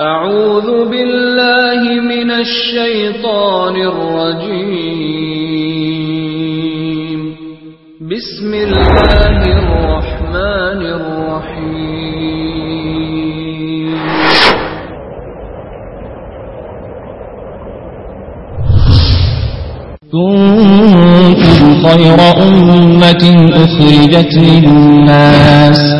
أعوذ بالله من الشيطان الرجيم. بسم الله الرحمن الرحيم. كنتم خير أمة أخرجت للناس.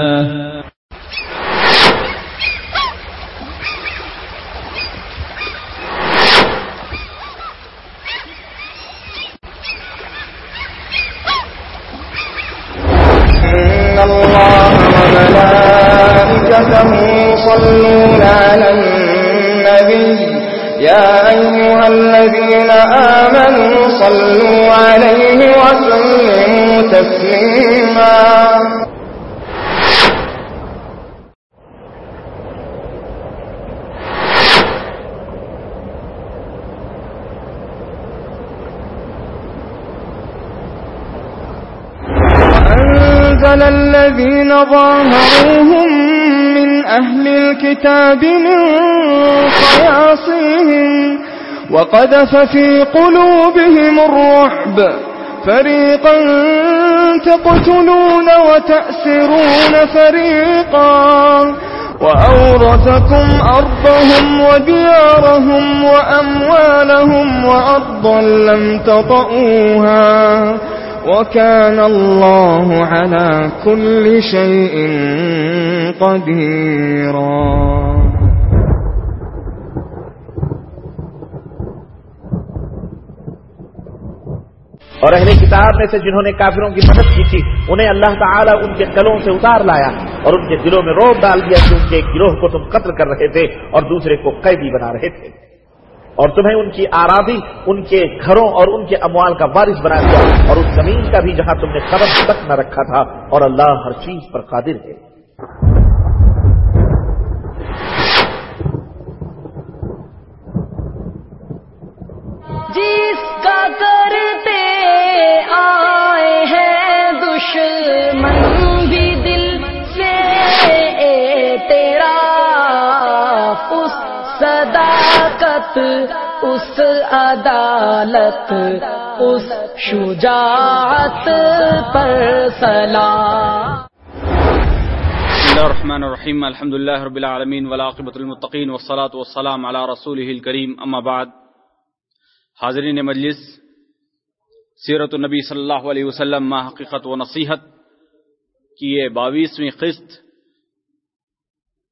الكتاب من صياصيهم وقذف في قلوبهم الرعب. فريقا تقتلون وتأسرون فريقا. وأورثكم أرضهم وديارهم وأموالهم وأرضا لم تطئوها. وكان الله على كل شيء قديرا. اور اہل کتاب میں سے جنہوں نے کافروں کی مدد کی تھی، انہیں اللہ تعالیٰ ان کے گلوں سے اتار لایا اور ان کے دلوں میں روب ڈال دیا کہ ان کے ایک گروہ کو تم قتل کر رہے تھے اور دوسرے کو قیدی بنا رہے تھے۔ اور تمہیں ان کی آرادی، ان کے گھروں اور ان کے اموال کا وارث بنا دیا اور اس زمین کا بھی جہاں تم نے قدم تک نہ رکھا تھا اور اللہ ہر چیز پر قادر ہے۔ جس کا کرتے آئے ہیں دشمن بھی دل سے تیرا، اس صداقت، اس عدالت، اس شجاعت پر سلام۔ بسم الرحمن الرحيم الحمد لله رب العالمين والعاقبة المتقين والصلاة والسلام على رسوله الكريم أما بعد۔ حاضرین مجلس، سیرت النبی صلی اللہ علیہ وسلم ما حقیقت و نصیحت کی یہ باویسویں قسط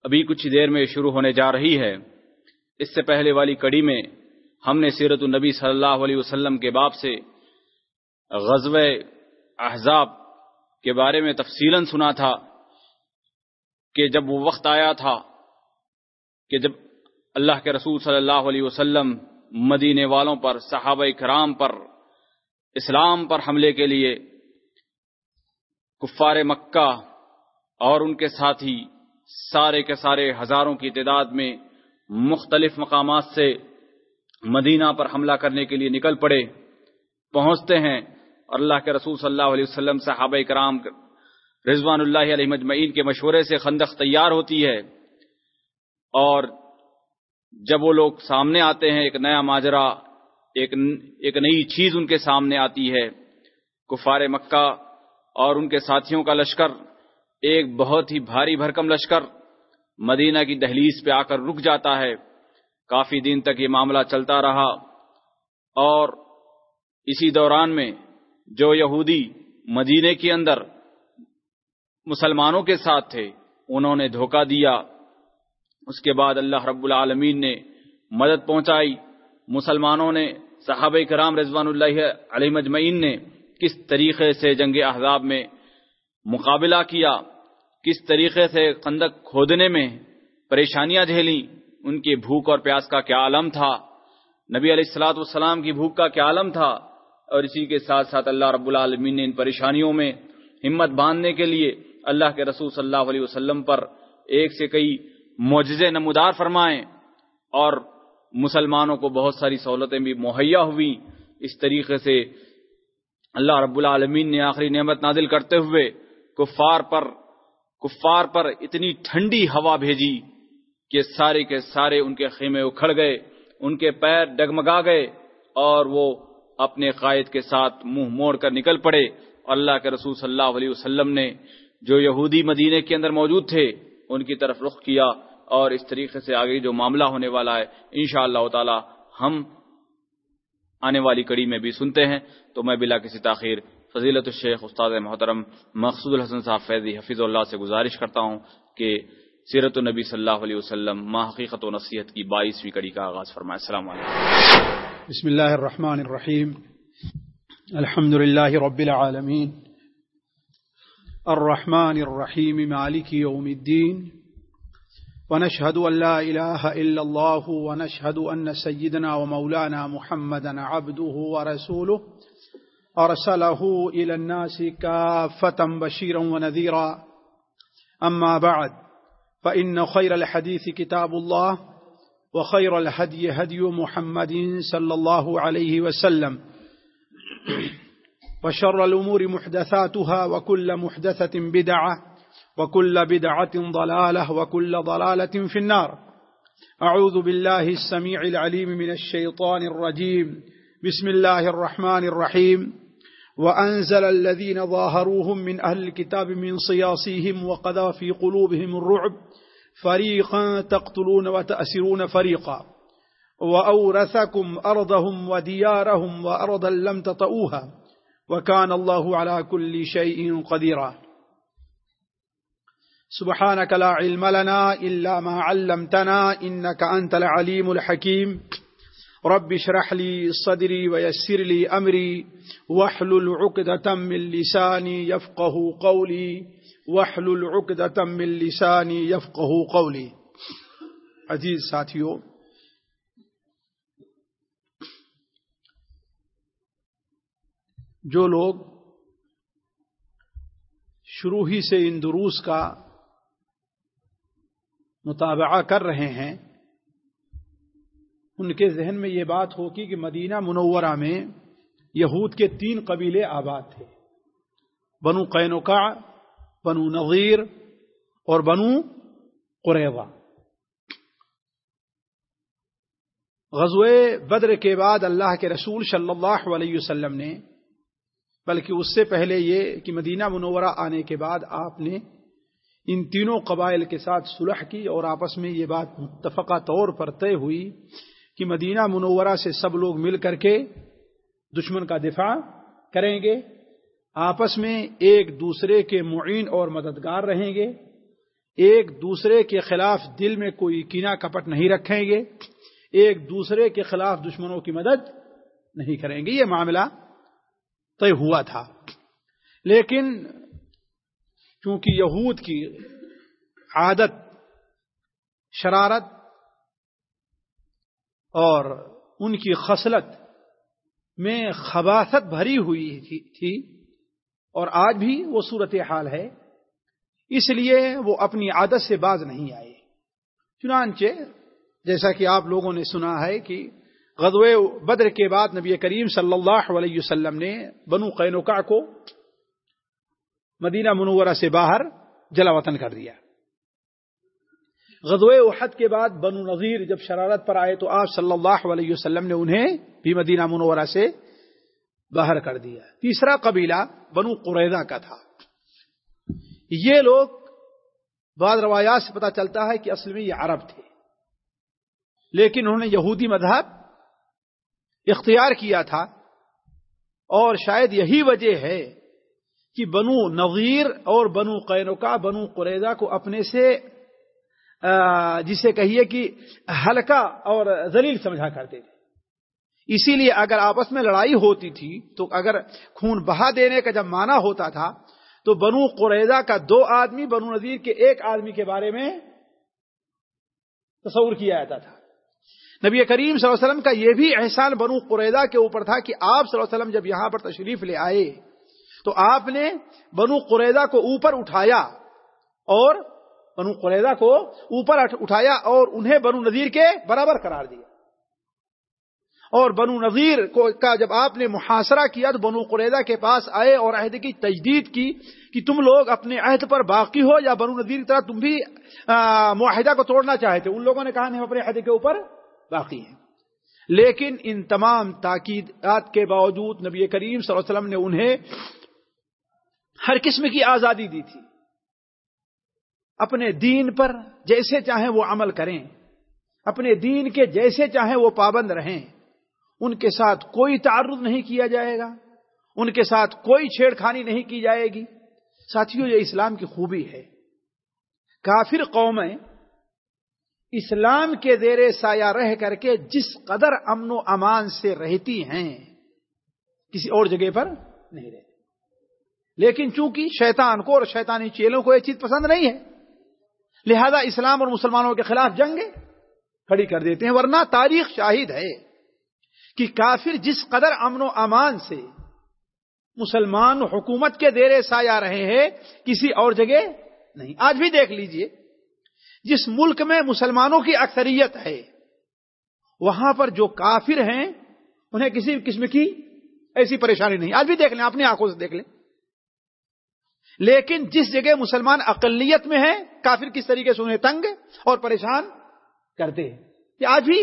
ابھی کچھ دیر میں شروع ہونے جا رہی ہے۔ اس سے پہلے والی کڑی میں ہم نے سیرت النبی صلی اللہ علیہ وسلم کے باب سے غزو احزاب کے بارے میں تفصیلا سنا تھا کہ جب وہ وقت آیا تھا کہ جب اللہ کے رسول صلی اللہ علیہ وسلم مدینے والوں پر، صحابہ کرام پر، اسلام پر حملے کے لیے کفار مکہ اور ان کے ساتھی سارے کے سارے ہزاروں کی تعداد میں مختلف مقامات سے مدینہ پر حملہ کرنے کے لیے نکل پڑے، پہنچتے ہیں اور اللہ کے رسول صلی اللہ علیہ وسلم صحابہ کرام رضوان اللہ علیہ مجمعین کے مشورے سے خندق تیار ہوتی ہے اور جب وہ لوگ سامنے آتے ہیں، ایک نیا ماجرا، ایک ایک نئی چیز ان کے سامنے آتی ہے، کفار مکہ اور ان کے ساتھیوں کا لشکر، ایک بہت ہی بھاری بھرکم لشکر مدینہ کی دہلیز پہ آ کر رک جاتا ہے۔ کافی دن تک یہ معاملہ چلتا رہا۔ اور اسی دوران میں جو یہودی مدینے کے اندر مسلمانوں کے ساتھ تھے، انہوں نے دھوکہ دیا۔ اس کے بعد اللہ رب العالمین نے مدد پہنچائی۔ مسلمانوں نے، صحابہ کرام رضوان اللہ علیہ مجمعین نے کس طریقے سے جنگ احزاب میں مقابلہ کیا، کس طریقے سے قندق کھودنے میں پریشانیاں جھیلی ان کی بھوک اور پیاس کا کیا عالم تھا؟ نبی علیہ السلاۃ والسلام کی بھوک کا کیا عالم تھا؟ اور اسی کے ساتھ ساتھ اللہ رب العالمین نے ان پریشانیوں میں ہمت باندھنے کے لیے اللہ کے رسول صلی اللہ علیہ وسلم پر ایک سے کئی معجزے نمودار فرمائیں اور مسلمانوں کو بہت ساری سہولتیں بھی مہیا ہوئی اس طریقے سے اللہ رب العالمین نے آخری نعمت نازل کرتے ہوئے کفار پر کفار پر اتنی ٹھنڈی ہوا بھیجی کہ سارے کے سارے ان کے خیمے اکھڑ گئے، ان کے پیر ڈگمگا گئے اور وہ اپنے قائد کے ساتھ منہ موڑ کر نکل پڑے۔ اللہ کے رسول صلی اللہ علیہ وسلم نے جو یہودی مدینے کے اندر موجود تھے، ان کی طرف رخ کیا۔ اور اس طریقے سے آگے جو معاملہ ہونے والا ہے انشاء اللہ تعالی ہم آنے والی کڑی میں بھی سنتے ہیں۔ تو میں بلا کسی تاخیر فضیلت الشیخ استاد محترم مقصود الحسن صاحب فیضی حفیظ اللہ سے گزارش کرتا ہوں کہ سیرت النبی صلی اللہ علیہ وسلم ما حقیقت و نصیحت کی بائیسویں کڑی کا آغاز فرمائے۔ السلام علیکم۔ بسم الله الرحمن الرحيم الحمد لله رب العالمين الرحمن الرحيم مالك يوم الدين ونشهد أن لا إله إلا الله ونشهد أن سيدنا ومولانا محمدا عبده ورسوله. أرسله إلى الناس كافة بشيرا ونذيرا. أما بعد، فإن خير الحديث كتاب الله، وخير الهدي هدي محمد صلى الله عليه وسلم. وشر الأمور محدثاتها، وكل محدثة بدعة. وكل بدعة ضلالة وكل ضلالة في النار. أعوذ بالله السميع العليم من الشيطان الرجيم. بسم الله الرحمن الرحيم. وأنزل الذين ظاهروهم من أهل الكتاب من صياصيهم وقذى في قلوبهم الرعب. فريقا تقتلون وتأسرون فريقا. وأورثكم أرضهم وديارهم وأرضا لم تطؤوها وكان الله على كل شيء قديرا. سبحانك لا علم لنا إلا ما علمتنا إنك أنت العليم الحكيم. رب اشرح لي صدري ويسر لي أمري. واحلل عقدة من لساني يفقه قولي. واحلل عقدة من لساني يفقه قولي. عزیز ساتھیو جو لوگ شروع ہی سے ان دروس کا مطابقہ کر رہے ہیں، ان کے ذہن میں یہ بات ہوگی کہ مدینہ منورہ میں یہود کے تین قبیلے آباد تھے۔ بنو قینوقا بنو نظیر اور بنو قریضہ غزوے بدر کے بعد اللہ کے رسول صلی اللہ علیہ وسلم نے، بلکہ اس سے پہلے یہ کہ مدینہ منورہ آنے کے بعد آپ نے ان تینوں قبائل کے ساتھ صلح کی اور آپس میں یہ بات متفقہ طور پر طے ہوئی کہ مدینہ منورہ سے سب لوگ مل کر کے دشمن کا دفاع کریں گے، آپس میں ایک دوسرے کے معین اور مددگار رہیں گے، ایک دوسرے کے خلاف دل میں کوئی کینا کپٹ نہیں رکھیں گے، ایک دوسرے کے خلاف دشمنوں کی مدد نہیں کریں گے۔ یہ معاملہ طے ہوا تھا۔ لیکن چونکہ یہود کی عادت، شرارت اور ان کی خصلت میں خباست بھری ہوئی تھی اور آج بھی وہ صورت حال ہے۔ اس لیے وہ اپنی عادت سے باز نہیں آئے۔ چنانچہ جیسا کہ آپ لوگوں نے سنا ہے کہ غزوے بدر کے بعد نبی کریم صلی اللہ علیہ وسلم نے بنو قینوکا کو مدینہ منورہ سے باہر جلا وطن کر دیا۔ غزوے احد کے بعد بنو نذیر جب شرارت پر آئے تو آپ صلی اللہ علیہ وسلم نے انہیں بھی مدینہ منورہ سے باہر کر دیا۔ تیسرا قبیلہ بنو قریضہ کا تھا۔ یہ لوگ بعض روایات سے پتا چلتا ہے کہ اصل میں یہ عرب تھے۔ لیکن انہوں نے یہودی مذہب اختیار کیا تھا اور شاید یہی وجہ ہے کہ بنو نغیر اور بنو قینوکا بنو قریضہ کو اپنے سے جسے کہیے کہ ہلکا اور ذلیل سمجھا کرتے تھے۔ اسی لیے اگر آپس میں لڑائی ہوتی تھی، تو اگر خون بہا دینے کا جب مانا ہوتا تھا، تو بنو قریضہ کا دو آدمی، بنو نذیر کے ایک آدمی کے بارے میں تصور کیا جاتا تھا۔ نبی کریم صلی اللہ علیہ وسلم کا یہ بھی احسان بنو قریضہ کے اوپر تھا کہ آپ صلی اللہ علیہ وسلم جب یہاں پر تشریف لے آئے تو آپ نے بنو قریضہ کو اوپر اٹھایا اور بنو قریضہ کو اوپر اٹھایا اور انہیں بنو نذیر کے برابر قرار دیا۔ اور بنو نذیر کو کا جب آپ نے محاصرہ کیا تو بنو قریدا کے پاس آئے اور عہد کی تجدید کی کہ تم لوگ اپنے عہد پر باقی ہو یا بنو نذیر کی طرح تم بھی معاہدہ کو توڑنا چاہتے ان لوگوں نے کہا ہم اپنے عہد کے اوپر باقی ہیں۔ لیکن ان تمام تاکیدات کے باوجود نبی کریم صلی اللہ علیہ وسلم نے انہیں ہر قسم کی آزادی دی تھی۔ اپنے دین پر جیسے چاہیں وہ عمل کریں، اپنے دین کے جیسے چاہیں وہ پابند رہیں۔ ان کے ساتھ کوئی تعرض نہیں کیا جائے گا، ان کے ساتھ کوئی چھیڑ خانی نہیں کی جائے گی۔ ساتھیوں یہ اسلام کی خوبی ہے۔ کافر قومیں اسلام کے زیر سایہ رہ کر کے جس قدر امن و امان سے رہتی ہیں، کسی اور جگہ پر نہیں رہتی۔ لیکن چونکہ شیطان کو اور شیطانی چیلوں کو یہ چیز پسند نہیں ہے، لہذا اسلام اور مسلمانوں کے خلاف جنگ کھڑی کر دیتے ہیں، ورنہ تاریخ شاہد ہے کہ کافر جس قدر امن و امان سے مسلمان حکومت کے دیرے سایہ رہے ہیں، کسی اور جگہ نہیں۔ آج بھی دیکھ لیجیے، جس ملک میں مسلمانوں کی اکثریت ہے، وہاں پر جو کافر ہیں، انہیں کسی قسم کی ایسی پریشانی نہیں۔ آج بھی دیکھ لیں، اپنی آنکھوں سے دیکھ لیں۔ لیکن جس جگہ مسلمان اقلیت میں ہیں، کافر کس طریقے سے انہیں تنگ اور پریشان کرتے ہیں؟ یہ آج بھی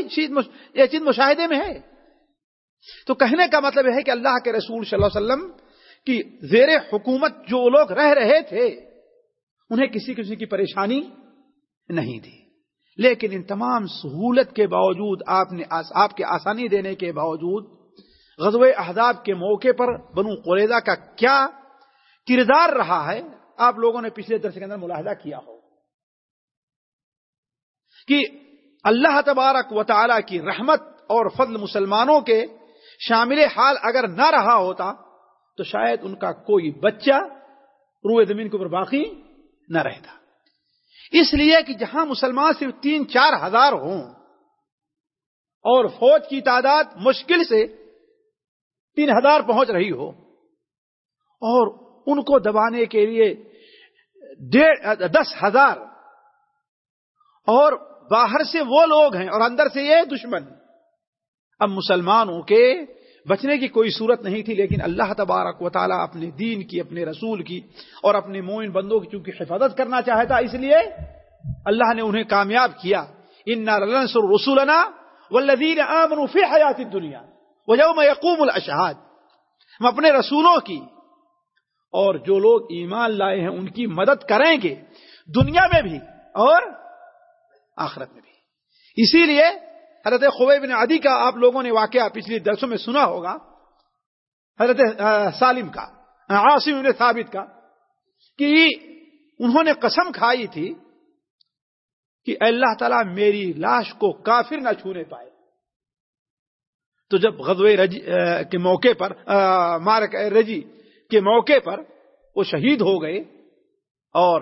یہ چیز مشاہدے میں ہے۔ تو کہنے کا مطلب ہے کہ اللہ کے رسول صلی اللہ علیہ وسلم کی زیر حکومت جو لوگ رہ رہے تھے، انہیں کسی کسی کی پریشانی نہیں تھی۔ لیکن ان تمام سہولت کے باوجود، آپ نے آپ کے آسانی دینے کے باوجود غزو احداب کے موقع پر بنو قریضہ کا کیا کردار رہا ہے، آپ لوگوں نے پچھلے درس کے اندر ملاحدہ کیا ہو۔ کہ اللہ تبارک و تعالی کی رحمت اور فضل مسلمانوں کے شامل حال اگر نہ رہا ہوتا، تو شاید ان کا کوئی بچہ روئے زمین کے اوپر باقی نہ رہتا۔ اس لیے کہ جہاں مسلمان صرف تین، چار ہزار ہوں اور فوج کی تعداد مشکل سے تین ہزار پہنچ رہی ہو، اور ان کو دبانے کے لیے دس ہزار۔ اور باہر سے وہ لوگ ہیں اور اندر سے یہ دشمن۔ اب مسلمانوں کے بچنے کی کوئی صورت نہیں تھی، لیکن اللہ تبارک و تعالیٰ اپنے دین کی، اپنے رسول کی اور اپنے مومن بندوں کی چونکہ حفاظت کرنا چاہتا، اس لیے اللہ نے انہیں کامیاب کیا۔ ان رسولنا والذین آمنوا فی حیات الدنیا ویوم یقوم الاشہاد ہم اپنے رسولوں کی اور جو لوگ ایمان لائے ہیں، ان کی مدد کریں گے دنیا میں بھی اور آخرت میں بھی۔ اسی لیے حضرت خوب بن عدی کا آپ لوگوں نے واقعہ پچھلی درسوں میں سنا ہوگا، حضرت سالم کا، عاصم بن ثابت کا، کہ انہوں نے قسم کھائی تھی کہ اللہ تعالیٰ میری لاش کو کافر نہ چھونے پائے۔ تو جب غزوے رجی کے موقع پر مارک رجی کے موقع پر وہ شہید ہو گئے اور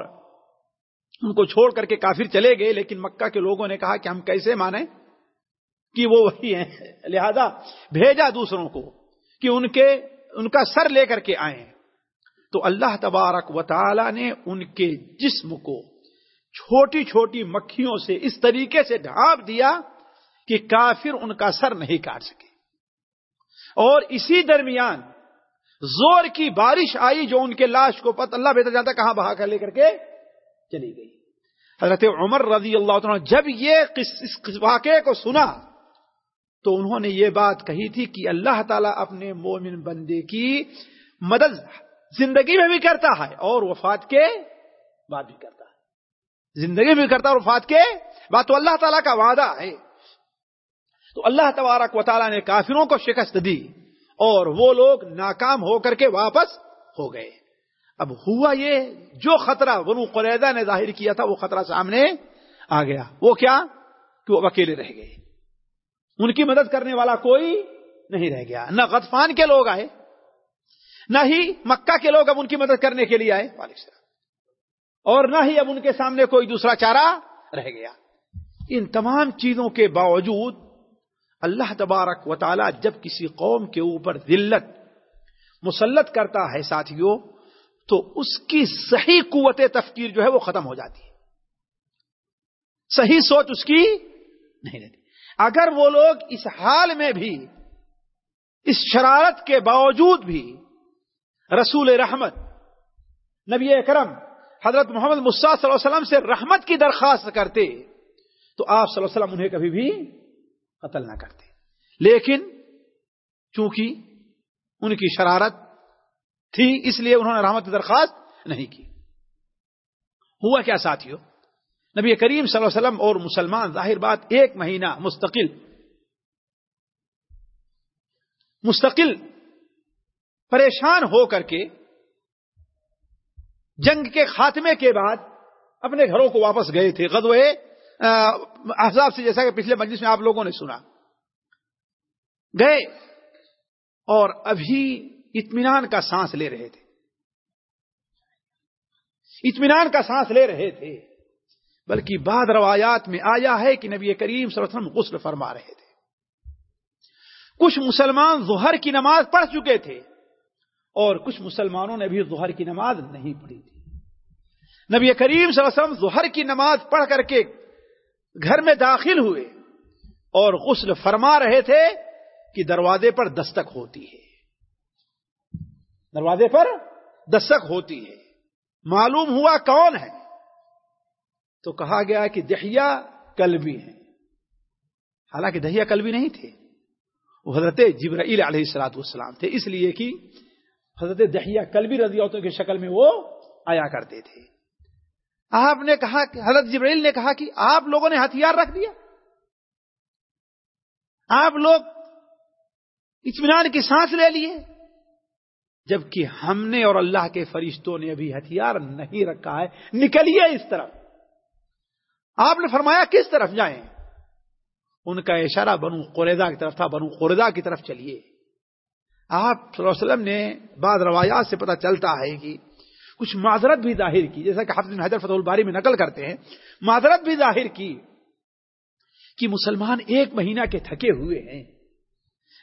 ان کو چھوڑ کر کے کافر چلے گئے، لیکن مکہ کے لوگوں نے کہا کہ ہم کیسے مانیں کہ وہ وہی ہیں؟ لہذا بھیجا دوسروں کو کہ ان کے، ان کا سر لے کر کے آئیں۔ تو اللہ تبارک و تعالی نے ان کے جسم کو چھوٹی چھوٹی مکھیوں سے اس طریقے سے ڈھانپ دیا کہ کافر ان کا سر نہیں کاٹ سکے۔ اور اسی درمیان زور کی بارش آئی جو ان کے لاش کو پت اللہ بہتر جاتا کہاں بہا کر لے کر کے چلی گئی۔ حضرت عمر رضی اللہ عنہ جب یہ اس واقعے کو سنا تو انہوں نے یہ بات کہی تھی کہ اللہ تعالیٰ اپنے مومن بندے کی مدد زندگی میں بھی کرتا ہے اور وفات کے بعد بھی کرتا ہے۔ زندگی میں بھی کرتا ہے اور وفات کے بعد تو اللہ تعالیٰ کا وعدہ ہے۔ تو اللہ تبارک و تعالیٰ نے کافروں کو شکست دی۔ اور وہ لوگ ناکام ہو کر کے واپس ہو گئے۔ اب ہوا یہ جو خطرہ بنو قریدہ نے ظاہر کیا تھا، وہ خطرہ سامنے آ گیا۔ وہ کیا؟ کہ وہ اکیلے رہ گئے۔ ان کی مدد کرنے والا کوئی نہیں رہ گیا۔ نہ غطفان کے لوگ آئے، نہ ہی مکہ کے لوگ اب ان کی مدد کرنے کے لیے آئے۔ اور نہ ہی اب ان کے سامنے کوئی دوسرا چارہ رہ گیا۔ ان تمام چیزوں کے باوجود اللہ تبارک و تعالی جب کسی قوم کے اوپر ذلت مسلط کرتا ہے ساتھیوں، تو اس کی صحیح قوت تفکیر جو ہے وہ ختم ہو جاتی ہے۔ صحیح سوچ اس کی نہیں رہتی۔ اگر وہ لوگ اس حال میں بھی، اس شرارت کے باوجود بھی رسول رحمت، نبی اکرم، حضرت محمد مصع صلی اللہ علیہ وسلم سے رحمت کی درخواست کرتے، تو آپ صلی اللہ علیہ وسلم انہیں کبھی بھی قتل نہ کرتے۔ لیکن چونکہ ان کی شرارت تھی، اس لیے انہوں نے رحمت کی درخواست نہیں کی۔ ہوا کیا ساتھیوں نبی کریم صلی اللہ علیہ وسلم اور مسلمان، ظاہر بات، ایک مہینہ مستقل مستقل پریشان ہو کر کے جنگ کے خاتمے کے بعد اپنے گھروں کو واپس گئے تھے۔ غدوے احزاب سے جیسا کہ پچھلے مجلس میں آپ لوگوں نے سنا۔ گئے اور ابھی اطمینان کا سانس لے رہے تھے۔ اطمینان کا سانس لے رہے تھے، بلکہ بعد روایات میں آیا ہے کہ نبی کریم صلی اللہ علیہ وسلم غسل فرما رہے تھے۔ کچھ مسلمان ظہر کی نماز پڑھ چکے تھے اور کچھ مسلمانوں نے بھی ظہر کی نماز نہیں پڑھی تھی۔ نبی کریم صلی اللہ علیہ وسلم ظہر کی نماز پڑھ کر کے گھر میں داخل ہوئے اور غسل فرما رہے تھے کہ دروازے پر دستک ہوتی ہے۔ دروازے پر دستک ہوتی ہے۔ معلوم ہوا کون ہے؟ تو کہا گیا کہ دہیا کلبی ہیں۔ حالانکہ دہیا کلبی نہیں تھے۔ وہ حضرت جبرائیل علیہ السلاط والسلام تھے، اس لیے کہ حضرت دہیا کلبی رضی اللہ کی شکل میں وہ آیا کرتے تھے۔ آپ نے کہا کہ حضرت جبرائیل نے کہا کہ آپ لوگوں نے ہتھیار رکھ دیا۔ آپ لوگ اطمینان کی سانس لے لیے۔ جبکہ ہم نے اور اللہ کے فرشتوں نے ابھی ہتھیار نہیں رکھا ہے۔ نکلیے اس طرف۔ آپ نے فرمایا کس طرف جائیں؟ ان کا اشارہ بنو قریدا کی طرف تھا، بنو قریدا کی طرف چلیے۔ آپ صلی اللہ علیہ وسلم نے بعض روایات سے پتہ چلتا ہے کہ کچھ معذرت بھی ظاہر کی، جیسا کہ حافظ حیدر فتح الباری میں نقل کرتے ہیں، معذرت بھی ظاہر کی کہ مسلمان ایک مہینہ کے تھکے ہوئے ہیں۔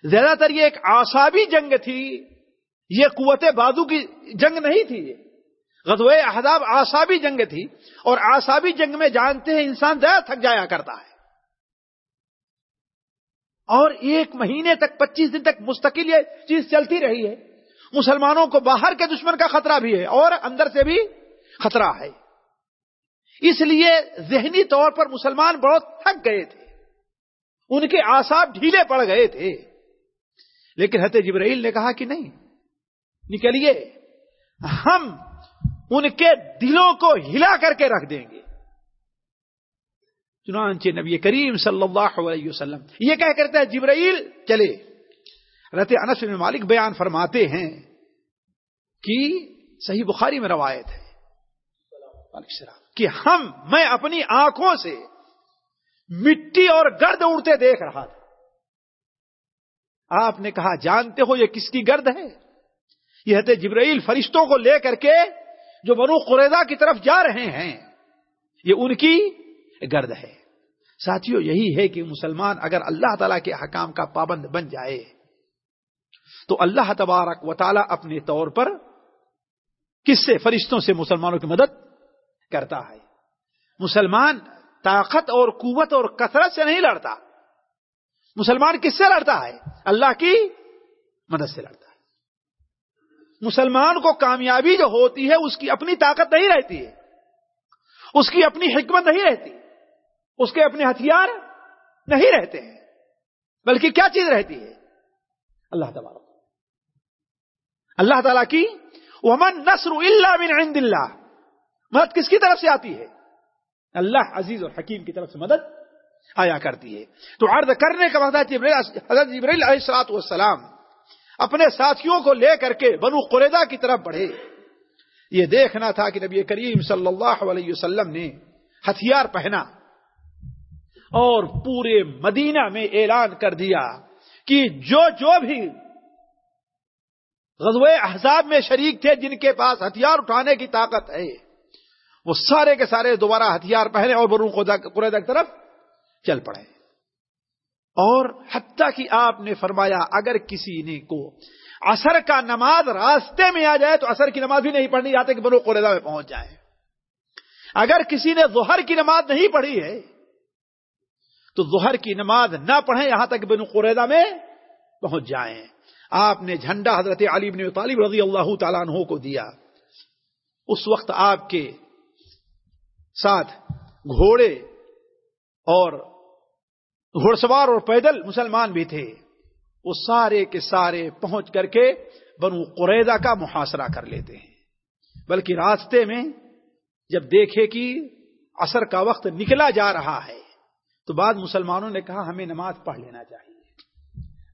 زیادہ تر یہ ایک آسابی جنگ تھی، یہ قوت بازو کی جنگ نہیں تھی۔ غزوہ احداب آسابی جنگ تھی اور آسابی جنگ میں جانتے ہیں انسان زیادہ تھک جایا کرتا ہے۔ اور ایک مہینے تک، پچیس دن تک مستقل یہ چیز چلتی رہی ہے۔ مسلمانوں کو باہر کے دشمن کا خطرہ بھی ہے اور اندر سے بھی خطرہ ہے۔ اس لیے ذہنی طور پر مسلمان بہت تھک گئے تھے۔ ان کے آساب ڈھیلے پڑ گئے تھے۔ لیکن حت جبرائیل نے کہا کہ نہیں، نکلیے، ہم ان کے دلوں کو ہلا کر کے رکھ دیں گے۔ چنانچہ نبی کریم صلی اللہ علیہ وسلم یہ کہہ کرتے ہیں جبرائیل چلے۔ رت انس بن مالک بیان فرماتے ہیں کہ صحیح بخاری میں روایت ہے۔ کہ ہم، میں اپنی آنکھوں سے مٹی اور گرد اڑتے دیکھ رہا تھا۔ آپ نے کہا، جانتے ہو یہ کس کی گرد ہے؟ یہ تھے جبرائیل فرشتوں کو لے کر کے جو بنو قریدا کی طرف جا رہے ہیں، یہ ان کی گرد ہے۔ ساتھیوں یہی ہے کہ مسلمان اگر اللہ تعالی کے حکام کا پابند بن جائے تو اللہ تبارک و تعالی اپنے طور پر کس سے فرشتوں سے مسلمانوں کی مدد کرتا ہے؟ مسلمان طاقت اور قوت اور کثرت سے نہیں لڑتا۔ مسلمان کس سے لڑتا ہے؟ اللہ کی مدد سے لڑتا ہے۔ مسلمان کو کامیابی جو ہوتی ہے، اس کی اپنی طاقت نہیں رہتی ہے۔ اس کی اپنی حکمت نہیں رہتی۔ اس کے اپنے ہتھیار نہیں رہتے ہیں۔ بلکہ کیا چیز رہتی ہے؟ اللہ تعالیٰ اللہ تعالیٰ کی ومن نصر اللہ من عند اللہ مدد کس کی طرف سے آتی ہے؟ اللہ عزیز اور حکیم کی طرف سے مدد آیا کرتی ہے۔ تو عرض کرنے کا وقت حضرت جبریل علیہ السلاط والسلام اپنے ساتھیوں کو لے کر کے بنو قریدا کی طرف بڑھے۔ یہ دیکھنا تھا کہ نبی کریم صلی اللہ علیہ وسلم نے ہتھیار پہنا اور پورے مدینہ میں اعلان کر دیا کہ جو جو بھی غزوہ احزاب میں شریک تھے جن کے پاس ہتھیار اٹھانے کی طاقت ہے۔ وہ سارے کے سارے دوبارہ ہتھیار پہنے اور برون قریدا کی طرف چل پڑے۔ اور حتیٰ کہ آپ نے فرمایا، اگر کسی نے کو اثر کا نماز راستے میں آ جائے تو اثر کی نماز بھی نہیں پڑھنی جاتے کہ بنو قریدا میں پہنچ جائے۔ اگر کسی نے ظہر کی نماز نہیں پڑھی ہے تو ظہر کی نماز نہ پڑھیں، یہاں تک بنو قریدا میں پہنچ جائیں۔ آپ نے جھنڈا حضرت علی بن طالب رضی اللہ تعالیٰ عنہ کو دیا۔ اس وقت آپ کے ساتھ گھوڑے اور گھوڑ سوار اور پیدل مسلمان بھی تھے۔ وہ سارے کے سارے پہنچ کر کے بنو قریدا کا محاصرہ کر لیتے ہیں۔ بلکہ راستے میں جب دیکھے کہ اثر کا وقت نکلا جا رہا ہے، تو بعد مسلمانوں نے کہا، ہمیں نماز پڑھ لینا چاہیے۔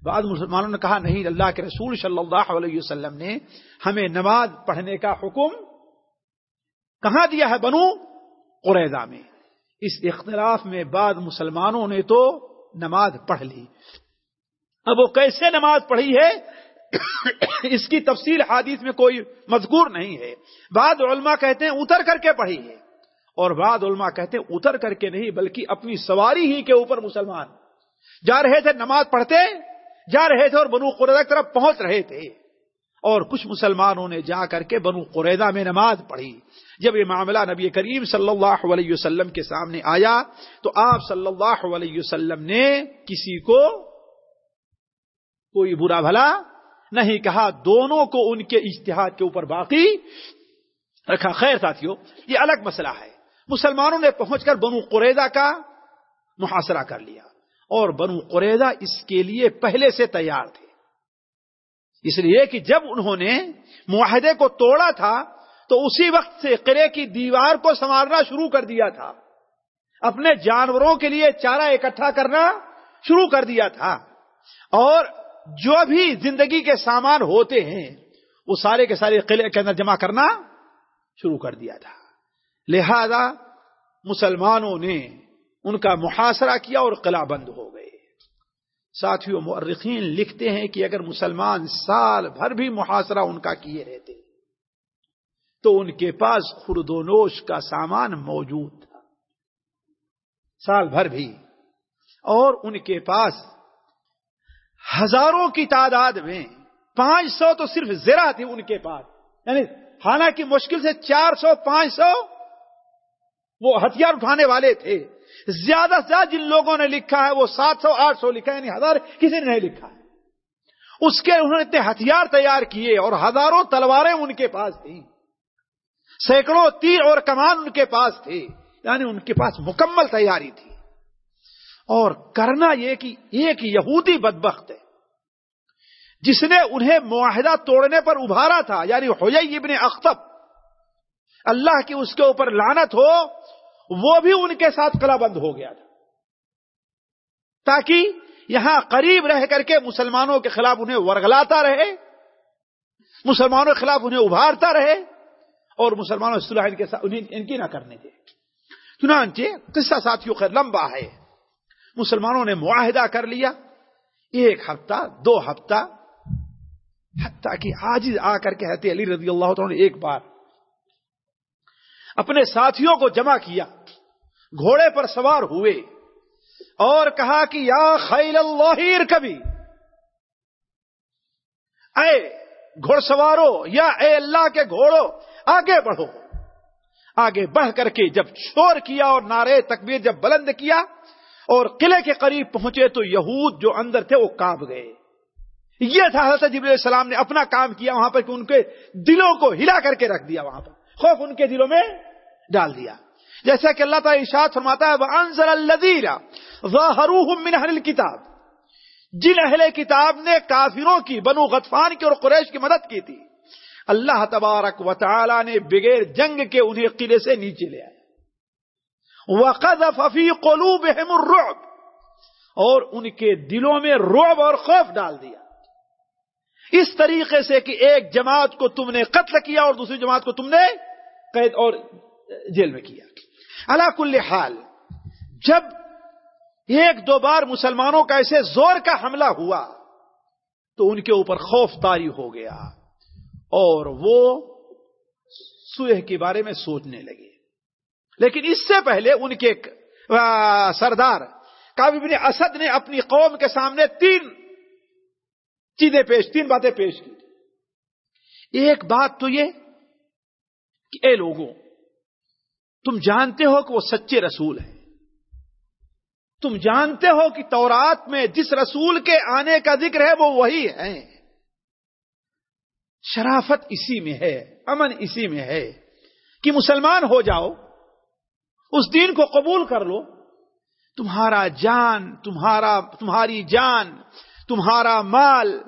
بعد مسلمانوں نے کہا، نہیں، اللہ کے رسول صلی اللہ علیہ وسلم نے ہمیں نماز پڑھنے کا حکم کہاں دیا ہے بنو قریدا میں؟ اس اختلاف میں بعد مسلمانوں نے تو نماز پڑھ لی۔ اب وہ کیسے نماز پڑھی ہے؟ اس کی تفصیل حادیث میں کوئی مذکور نہیں ہے۔ بعد علماء کہتے ہیں اتر کر کے پڑھی ہے۔ اور بعد علماء کہتے ہیں اتر کر کے نہیں، بلکہ اپنی سواری ہی کے اوپر مسلمان۔ جا رہے تھے نماز پڑھتے جا رہے تھے اور بنو قریدا کی طرف پہنچ رہے تھے۔ اور کچھ مسلمانوں نے جا کر کے بنو قریدا میں نماز پڑھی۔ جب یہ معاملہ نبی کریم صلی اللہ علیہ وسلم کے سامنے آیا، تو آپ صلی اللہ علیہ وسلم نے کسی کو کوئی برا بھلا نہیں کہا۔ دونوں کو ان کے اشتہاد کے اوپر باقی رکھا۔ خیر ساتھیوں یہ الگ مسئلہ ہے۔ مسلمانوں نے پہنچ کر بنو قریدا کا محاصرہ کر لیا۔ اور بنو قریدا اس کے لیے پہلے سے تیار تھے۔ اس لیے کہ جب انہوں نے معاہدے کو توڑا تھا، تو اسی وقت سے قلعے کی دیوار کو سنوارنا شروع کر دیا تھا۔ اپنے جانوروں کے لیے چارہ اکٹھا کرنا شروع کر دیا تھا۔ اور جو بھی زندگی کے سامان ہوتے ہیں، وہ سارے کے سارے قلعے کے اندر جمع کرنا شروع کر دیا تھا۔ لہذا مسلمانوں نے ان کا محاصرہ کیا اور قلعہ بند ہو گئے۔ ساتھیوں مورخین لکھتے ہیں کہ اگر مسلمان سال بھر بھی محاصرہ ان کا کیے رہتے، تو ان کے پاس خرد و نوش کا سامان موجود تھا۔ سال بھر بھی۔ اور ان کے پاس ہزاروں کی تعداد میں پانچ سو تو صرف زرا تھی ان کے پاس۔ یعنی حالانکہ مشکل سے چار سو، پانچ سو وہ ہتھیار اٹھانے والے تھے۔ زیادہ سے زیادہ جن لوگوں نے لکھا ہے وہ سات سو، آٹھ سو لکھا ہے یعنی ہزار، کسی نے نہیں لکھا ہے۔ اس کے انہوں نے اتنے ہتھیار تیار کیے اور ہزاروں تلواریں ان کے پاس تھیں۔ سینکڑوں تیر اور کمان ان کے پاس تھے۔ یعنی ان کے پاس مکمل تیاری تھی۔ اور کرنا یہ کہ ایک یہودی بدبخت ہے۔ جس نے انہیں معاہدہ توڑنے پر ابھارا تھا یعنی ہوئی ابن اختب اللہ کی اس کے اوپر لانت ہو وہ بھی ان کے ساتھ کلا بند ہو گیا تھا۔ تاکہ یہاں قریب رہ کر کے مسلمانوں کے خلاف انہیں ورگلاتا رہے، مسلمانوں کے خلاف انہیں ابھارتا رہے اور مسلمانوں صلاح ان کے ساتھ ان کی نہ کرنے دے۔ چنانچہ قصہ ساتھیوں کا لمبا ہے۔ مسلمانوں نے معاہدہ کر لیا۔ ایک ہفتہ، دو ہفتہ، حتیٰ کہ آج آ کر کے حضرت علی رضی اللہ تعالیٰ نے ایک بار اپنے ساتھیوں کو جمع کیا۔ گھوڑے پر سوار ہوئے اور کہا کہ یا خیل اللہ کبھی۔ اے گھوڑ سوارو یا اے اللہ کے گھوڑو، آگے بڑھو۔ آگے بڑھ کر کے جب شور کیا اور نعرے تکبیر جب بلند کیا اور قلعے کے قریب پہنچے تو یہود جو اندر تھے وہ کانپ گئے۔ یہ تھا حضرت جب السلام نے اپنا کام کیا وہاں پر کہ ان کے دلوں کو ہلا کر کے رکھ دیا وہاں پر، خوف ان کے دلوں میں ڈال دیا۔ جیسا کہ اللہ تعالیٰ ارشاد فرماتا ہے، وَأَنزَلَ انضر الدیرا من اہل کتاب جن اہل کتاب نے کافروں کی، بنو غطفان کی اور قریش کی مدد کی تھی۔ اللہ تبارک و تعالی نے بغیر جنگ کے انہیں قلعے سے نیچے لے آئے۔ وقذف فی قلوبہم الرعب۔ اور ان کے دلوں میں رعب اور خوف ڈال دیا۔ اس طریقے سے کہ ایک جماعت کو تم نے قتل کیا اور دوسری جماعت کو تم نے قید اور جیل میں کیا۔ اللہ کل حال، جب ایک دو بار مسلمانوں کا ایسے زور کا حملہ ہوا، تو ان کے اوپر خوف تاری ہو گیا، اور وہ سوہ کے بارے میں سوچنے لگے۔ لیکن اس سے پہلے ان کے سردار کابی بن اسد نے اپنی قوم کے سامنے تین چیزیں پیش، تین باتیں پیش کی۔ ایک بات تو یہ کہ اے لوگوں تم جانتے ہو کہ وہ سچے رسول ہیں۔ تم جانتے ہو کہ تورات میں جس رسول کے آنے کا ذکر ہے وہ وہی ہے شرافت اسی میں ہے، امن اسی میں ہے۔ کہ مسلمان ہو جاؤ، اس دین کو قبول کر لو۔ تمہارا جان، تمہارا، تمہاری جان، تمہارا مال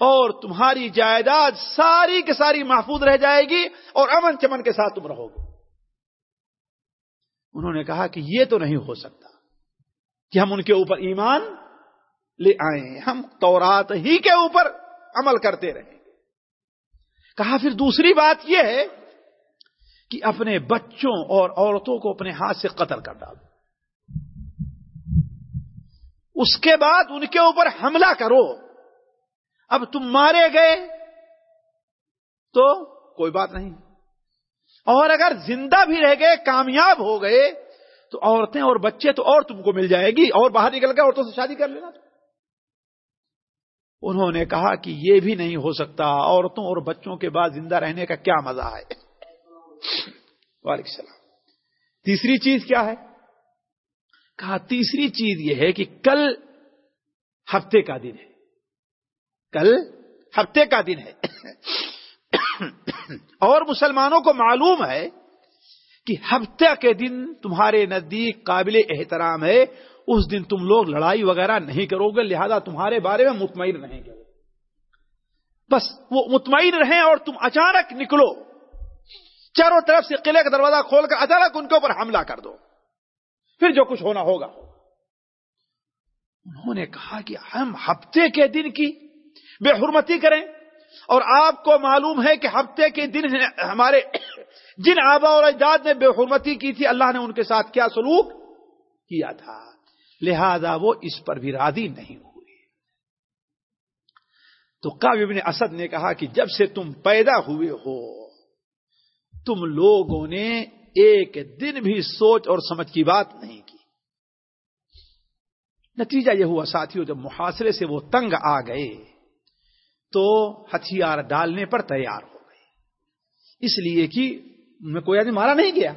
اور تمہاری جائیداد ساری کے ساری محفوظ رہ جائے گی اور امن چمن کے ساتھ تم رہو گے۔ انہوں نے کہا کہ یہ تو نہیں ہو سکتا کہ ہم ان کے اوپر ایمان لے آئیں ہم تورات ہی کے اوپر عمل کرتے رہیں۔ کہا پھر دوسری بات یہ ہے کہ اپنے بچوں اور عورتوں کو اپنے ہاتھ سے قتل کر ڈالو اس کے بعد ان کے اوپر حملہ کرو۔ اب تم مارے گئے تو کوئی بات نہیں۔ اور اگر زندہ بھی رہ گئے، کامیاب ہو گئے، تو عورتیں اور بچے تو اور تم کو مل جائے گی، اور باہر نکل کے عورتوں سے شادی کر لینا۔ انہوں نے کہا کہ یہ بھی نہیں ہو سکتا، عورتوں اور بچوں کے بعد زندہ رہنے کا کیا مزہ ہے۔ وعلیکم السلام۔ تیسری چیز کیا ہے؟ کہا، تیسری چیز یہ ہے کہ کل ہفتے کا دن ہے۔ کل ہفتے کا دن ہے۔ اور مسلمانوں کو معلوم ہے کہ ہفتے کے دن تمہارے نزدیک قابل احترام ہے، اس دن تم لوگ لڑائی وغیرہ نہیں کرو گے، لہذا تمہارے بارے میں مطمئن رہیں گے۔ بس وہ مطمئن رہیں اور تم اچانک نکلو۔ چاروں طرف سے قلعے کا دروازہ کھول کر اچانک ان کے اوپر حملہ کر دو۔ پھر جو کچھ ہونا ہوگا۔ انہوں نے کہا کہ ہم ہفتے کے دن کی بے حرمتی کریں۔ اور آپ کو معلوم ہے کہ ہفتے کے دن ہمارے جن آبا اور اجداد نے بے حرمتی کی تھی، اللہ نے ان کے ساتھ کیا سلوک؟ کیا تھا۔ لہذا وہ اس پر بھی راضی نہیں ہوئے۔ تو کاب ابن اسد نے کہا کہ جب سے تم پیدا ہوئے ہو، تم لوگوں نے ایک دن بھی سوچ اور سمجھ کی بات نہیں کی۔ نتیجہ یہ ہوا ساتھیوں جب محاصرے سے وہ تنگ آ گئے۔ تو ہتھیار ڈالنے پر تیار ہو گئے اس لیے کہ میں کوئی آدمی مارا نہیں گیا۔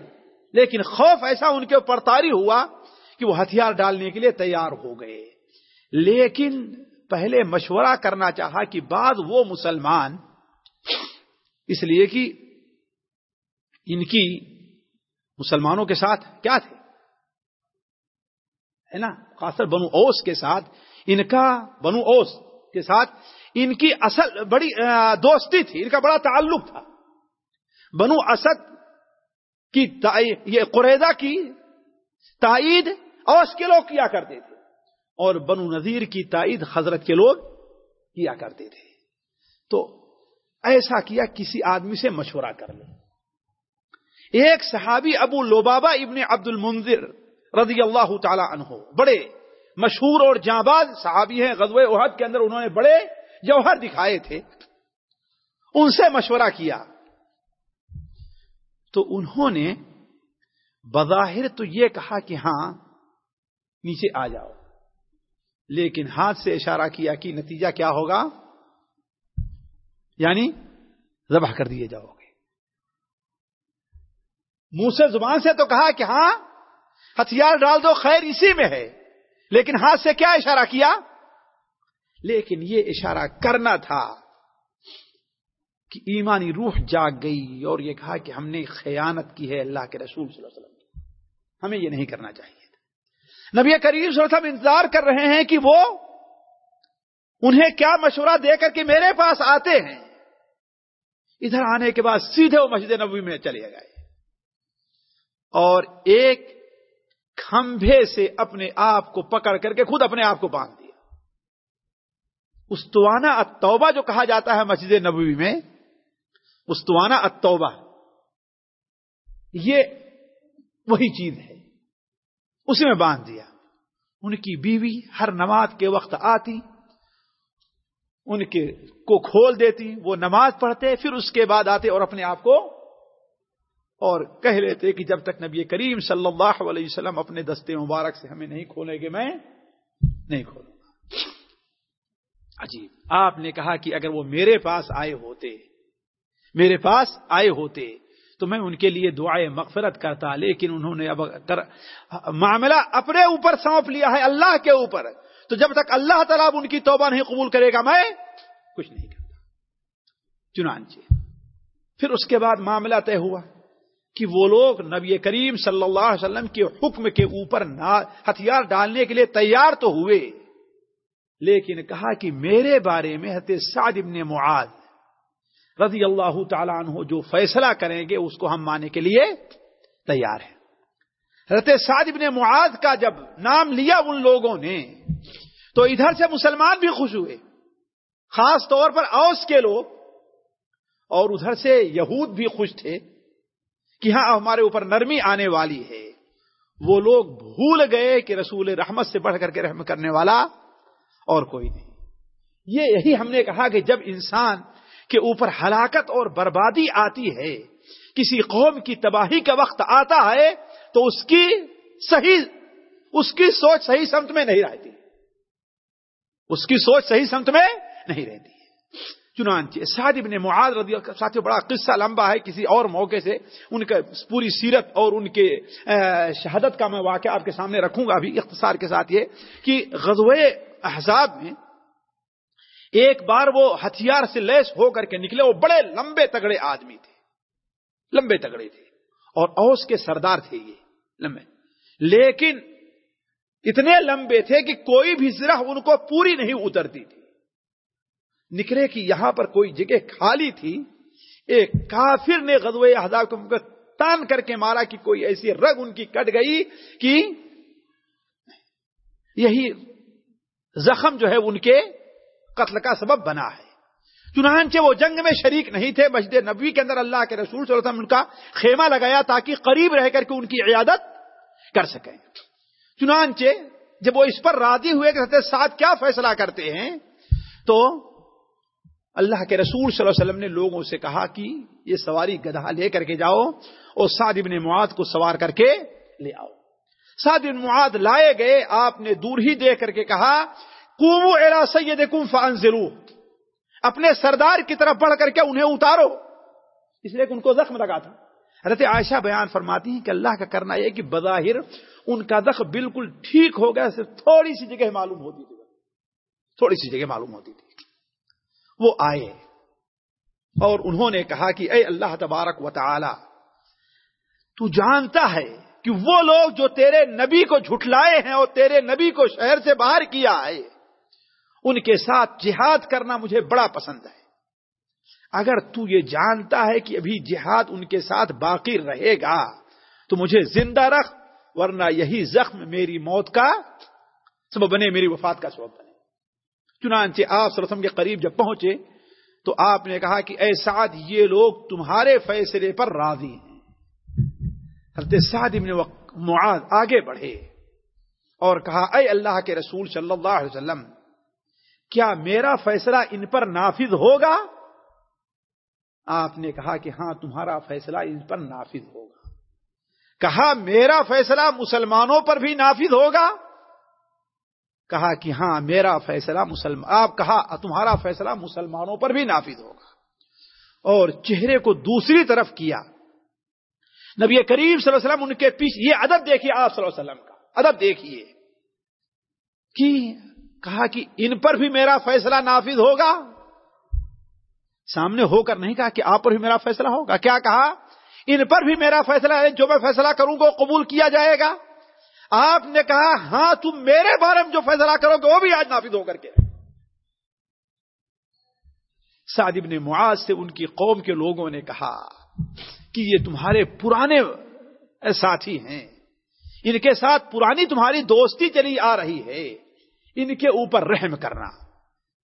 لیکن خوف ایسا ان کے اوپر تاری ہوا کہ وہ ہتھیار ڈالنے کے لیے تیار ہو گئے۔ لیکن پہلے مشورہ کرنا چاہا کہ بعد وہ مسلمان، اس لیے کہ ان کی مسلمانوں کے ساتھ کیا تھے؟ ہے نا؟ خاص بنو اوس کے ساتھ، ان کا بنو اوس کے ساتھ ان کی اصل بڑی دوستی تھی، ان کا بڑا تعلق تھا۔ بنو اسد کی یہ قریضہ کی تائید اوس کے لوگ کیا کرتے تھے۔ اور بنو نذیر کی تائید حضرت کے لوگ کیا کرتے تھے۔ تو ایسا کیا، کسی آدمی سے مشورہ کر لیں۔ ایک صحابی ابو لوبابا ابن عبد المنظر رضی اللہ تعالی عنہ، بڑے مشہور اور جانباز صحابی ہیں، غزوہ احد کے اندر انہوں نے بڑے جوہر دکھائے تھے، ان سے مشورہ کیا۔ تو انہوں نے بظاہر تو یہ کہا کہ ہاں نیچے آ جاؤ۔ لیکن ہاتھ سے اشارہ کیا کہ نتیجہ کیا ہوگا؟ یعنی ذبح کر دیے جاؤ گے۔ منہ سے زبان سے تو کہا کہ ہاں ہتھیار ڈال دو، خیر اسی میں ہے۔ لیکن ہاتھ سے کیا اشارہ کیا؟ لیکن یہ اشارہ کرنا تھا کہ ایمانی روح جاگ گئی اور یہ کہا کہ ہم نے خیانت کی ہے اللہ کے رسول صلی اللہ علیہ وسلم ہمیں یہ نہیں کرنا چاہیے نبی کریم صلی اللہ علیہ وسلم انتظار کر رہے ہیں کہ وہ انہیں کیا مشورہ دے کر کے میرے پاس آتے ہیں۔ ادھر آنے کے بعد سیدھے وہ مسجد نبوی میں چلے گئے۔ اور ایک کھمبے سے اپنے آپ کو پکڑ کر کے خود اپنے آپ کو باندھ دیا استوانا اتوبہ جو کہا جاتا ہے مسجد نبوی میں، استوانا اتوبہ یہ وہی چیز ہے۔ اسی میں باندھ دیا۔ ان کی بیوی ہر نماز کے وقت آتی، ان کے کو کھول دیتی، وہ نماز پڑھتے، پھر اس کے بعد آتے اور اپنے آپ کو اور کہہ لیتے کہ جب تک نبی کریم صلی اللہ علیہ وسلم اپنے دستے مبارک سے ہمیں نہیں کھولیں گے، میں نہیں کھولوں۔ عجیب آپ نے کہا کہ اگر وہ میرے پاس آئے ہوتے، میرے پاس آئے ہوتے، تو میں ان کے لیے دعائیں مغفرت کرتا، لیکن انہوں نے اب معاملہ اپنے اوپر سونپ لیا ہے، اللہ کے اوپر۔ تو جب تک اللہ تعالیٰ ان کی توبہ نہیں قبول کرے گا، میں کچھ نہیں کرتا۔ چنانچہ، پھر اس کے بعد معاملہ طے ہوا کہ وہ لوگ نبی کریم صلی اللہ علیہ وسلم کے حکم کے اوپر ہتھیار ڈالنے کے لیے تیار تو ہوئے۔ لیکن کہا کہ میرے بارے میں حضرت سعد ابن معاذ رضی اللہ تعالیٰ عنہ جو فیصلہ کریں گے، اس کو ہم مانے کے لیے تیار ہیں۔ حضرت سعد ابن معاذ کا جب نام لیا ان لوگوں نے، تو ادھر سے مسلمان بھی خوش ہوئے۔ خاص طور پر اوس کے لوگ۔ اور ادھر سے یہود بھی خوش تھے کہ ہاں ہمارے اوپر نرمی آنے والی ہے۔ وہ لوگ بھول گئے کہ رسول رحمت سے بڑھ کر کے رحم کرنے والا اور کوئی نہیں۔ یہ یہی ہم نے کہا کہ جب انسان کے اوپر ہلاکت اور بربادی آتی ہے، کسی قوم کی تباہی کا وقت آتا ہے، تو اس کی صحیح، اس کی سوچ صحیح سمت میں نہیں رہتی۔ اس کی سوچ صحیح سمت میں نہیں رہتی۔ چنانچہ سعد ابن معاذ رضی اللہ ساتھ بڑا قصہ لمبا ہے، کسی اور موقع سے ان کا پوری سیرت اور ان کے شہادت کا میں واقعہ آپ کے سامنے رکھوں گا۔ ابھی اختصار کے ساتھ یہ کہ غزوہ احزاب میں ایک بار وہ ہتھیار سے لیس ہو کر کے نکلے، وہ بڑے لمبے تگڑے آدمی تھے۔ لمبے تگڑے تھے۔ اور اوس کے سردار تھے یہ، لمبے۔ لیکن اتنے لمبے تھے کہ کوئی بھی زرہ ان کو پوری نہیں اترتی تھی۔ نکلے کہ یہاں پر کوئی جگہ خالی تھی، ایک کافر نے غزوہ احزاب کو تان کر کے مارا کہ کوئی ایسی رگ ان کی کٹ گئی کہ یہی زخم جو ہے ان کے قتل کا سبب بنا ہے۔ چنانچہ وہ جنگ میں شریک نہیں تھے، مسجد نبوی کے اندر اللہ کے رسول صلی اللہ علیہ وسلم ان کا خیمہ لگایا تاکہ قریب رہ کر کے ان کی عیادت کر سکیں۔ چنانچہ جب وہ اس پر راضی ہوئے کہ ساتھ کیا فیصلہ کرتے ہیں، تو اللہ کے رسول صلی اللہ علیہ وسلم نے لوگوں سے کہا کہ یہ سواری گدھا لے کر کے جاؤ اور سعد ابن معاد کو سوار کر کے لے آؤ۔ سعد ابن معاد لائے گئے، آپ نے دور ہی دیکھ کر کے کہا کومو ایرا سید کم فان اپنے سردار کی طرف بڑھ کر کے انہیں اتارو۔ اس لیے کہ ان کو زخم لگا تھا۔ حضرت عائشہ بیان فرماتی ہیں کہ اللہ کا کرنا یہ کہ بظاہر ان کا زخم بالکل ٹھیک ہو گیا، صرف تھوڑی سی جگہ معلوم ہوتی تھی۔ تھوڑی سی جگہ معلوم ہوتی تھی۔ وہ آئے اور انہوں نے کہا کہ اے اللہ تبارک و تعالی، تو جانتا ہے کہ وہ لوگ جو تیرے نبی کو جھٹلائے ہیں اور تیرے نبی کو شہر سے باہر کیا ہے، ان کے ساتھ جہاد کرنا مجھے بڑا پسند ہے۔ اگر تو یہ جانتا ہے کہ ابھی جہاد ان کے ساتھ باقی رہے گا، تو مجھے زندہ رکھ، ورنہ یہی زخم میری موت کا سبب بنے، میری وفات کا سبب بنے۔ چنانچہ آپ صلی کے قریب جب پہنچے، تو آپ نے کہا کہ اے سعد، یہ لوگ تمہارے فیصلے پر راضی ہیں۔ حضرت سعد معاذ آگے بڑھے اور کہا، اے اللہ کے رسول صلی اللہ علیہ وسلم، کیا میرا فیصلہ ان پر نافذ ہوگا؟ آپ نے کہا کہ ہاں تمہارا فیصلہ ان پر نافذ ہوگا۔ کہا، میرا فیصلہ مسلمانوں پر بھی نافذ ہوگا؟ کہا کہ ہاں میرا فیصلہ مسلم، آپ کہا، تمہارا فیصلہ مسلمانوں پر بھی نافذ ہوگا۔ اور چہرے کو دوسری طرف کیا۔ نبی کریم صلی اللہ علیہ وسلم، ان کے پیچھے، یہ ادب دیکھیے آپ صلی اللہ علیہ وسلم کا۔ ادب دیکھیے۔ کہ کہا کہ ان پر بھی میرا فیصلہ نافذ ہوگا؟ سامنے ہو کر نہیں کہا کہ آپ پر بھی میرا فیصلہ ہوگا۔ کیا کہا؟ ان پر بھی میرا فیصلہ ہے، جو میں فیصلہ کروں گا قبول کیا جائے گا؟ آپ نے کہا ہاں تم میرے بارے میں جو فیصلہ کرو گے، وہ بھی آج نافذ ہو کر کے۔ سعد ابن معاذ سے ان کی قوم کے لوگوں نے کہا کہ یہ تمہارے پرانے ساتھی ہیں۔ ان کے ساتھ پرانی تمہاری دوستی چلی آ رہی ہے۔ ان کے اوپر رحم کرنا۔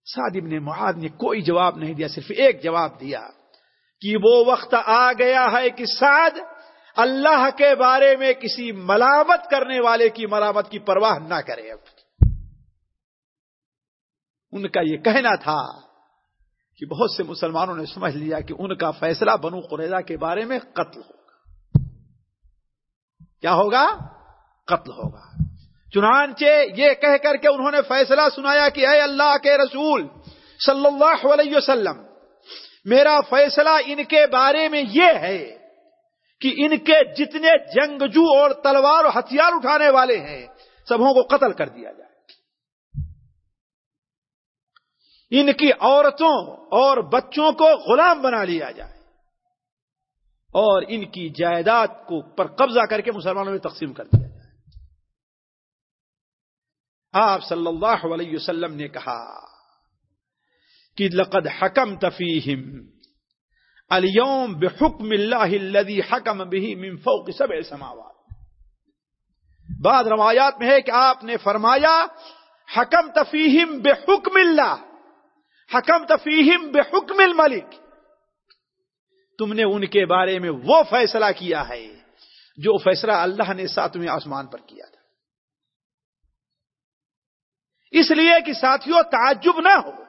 سعد ابن معاذ نے کوئی جواب نہیں دیا، صرف ایک جواب دیا کہ وہ وقت آ گیا ہے کہ سعد اللہ کے بارے میں کسی ملامت کرنے والے کی مرامت کی پرواہ نہ کرے۔ اب ان کا یہ کہنا تھا کہ بہت سے مسلمانوں نے سمجھ لیا کہ ان کا فیصلہ بنو قریضہ کے بارے میں قتل ہوگا۔ کیا ہوگا؟ قتل ہوگا۔ چنانچہ یہ کہہ کر کے انہوں نے فیصلہ سنایا کہ اے اللہ کے رسول صلی اللہ علیہ وسلم، میرا فیصلہ ان کے بارے میں یہ ہے کہ ان کے جتنے جنگجو اور تلوار اور ہتھیار اٹھانے والے ہیں، سبوں کو قتل کر دیا جائے۔ ان کی عورتوں اور بچوں کو غلام بنا لیا جائے اور ان کی جائیداد کو پر قبضہ کر کے مسلمانوں میں تقسیم کر دیا جائے۔ آپ صلی اللہ علیہ وسلم نے کہا کہ لقد حکم تفیہم اليوم بحکم اللہ الذي حکم به من فوق سبع سماوات۔ بعض روایات میں ہے کہ آپ نے فرمایا حکم تفیہم بحکم اللہ۔ حکم تفیہم بحکم الملک۔ تم نے ان کے بارے میں وہ فیصلہ کیا ہے جو فیصلہ اللہ نے ساتویں آسمان پر کیا تھا۔ اس لیے کہ ساتھیوں تعجب نہ ہو۔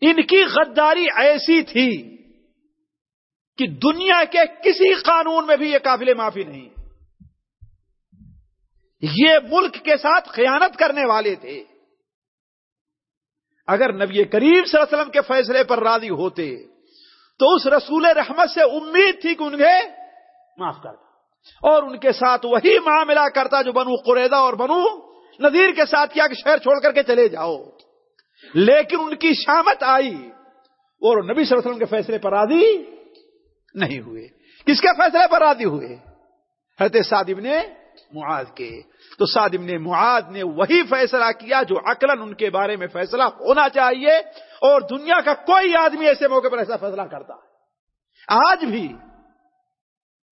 ان کی غداری ایسی تھی کہ دنیا کے کسی قانون میں بھی یہ قابل معافی نہیں۔ یہ ملک کے ساتھ خیانت کرنے والے تھے۔ اگر نبی کریم صلی اللہ علیہ وسلم کے فیصلے پر راضی ہوتے تو اس رسول رحمت سے امید تھی کہ انہیں معاف کرتا اور ان کے ساتھ وہی معاملہ کرتا جو بنو قریدا اور بنو نذیر کے ساتھ کیا کہ شہر چھوڑ کر کے چلے جاؤ۔ لیکن ان کی شامت آئی اور نبی صلی اللہ علیہ وسلم کے فیصلے پر راضی نہیں ہوئے۔ کس کے فیصلے پر راضی ہوئے؟ حضرت صادب نے معاذ کے۔ تو صادم نے معاذ نے وہی فیصلہ کیا جو عقلن ان کے بارے میں فیصلہ ہونا چاہیے اور دنیا کا کوئی آدمی ایسے موقع پر ایسا فیصلہ کرتا۔ ہے آج بھی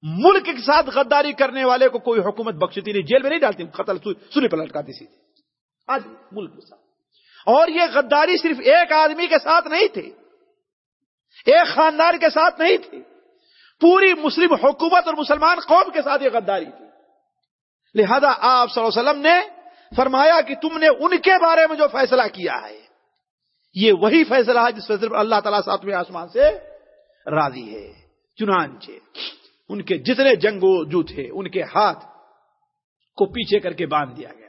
ملک کے ساتھ غداری کرنے والے کو کوئی حکومت بخشتی نہیں، جیل میں نہیں ڈالتی، قتل سلی پر لٹکاتی سیدھی آج ملک کے ساتھ۔ اور یہ غداری صرف ایک آدمی کے ساتھ نہیں تھے ایک خاندان کے ساتھ نہیں تھی۔ پوری مسلم حکومت اور مسلمان قوم کے ساتھ یہ غداری تھی۔ لہذا آپ صلی اللہ علیہ وسلم نے فرمایا کہ تم نے ان کے بارے میں جو فیصلہ کیا ہے، یہ وہی فیصلہ ہے جس فیصلے پر اللہ تعالیٰ ساتویں آسمان سے راضی ہے۔ چنانچہ ان کے جتنے جنگو جو تھے ان کے ہاتھ کو پیچھے کر کے باندھ دیا گیا۔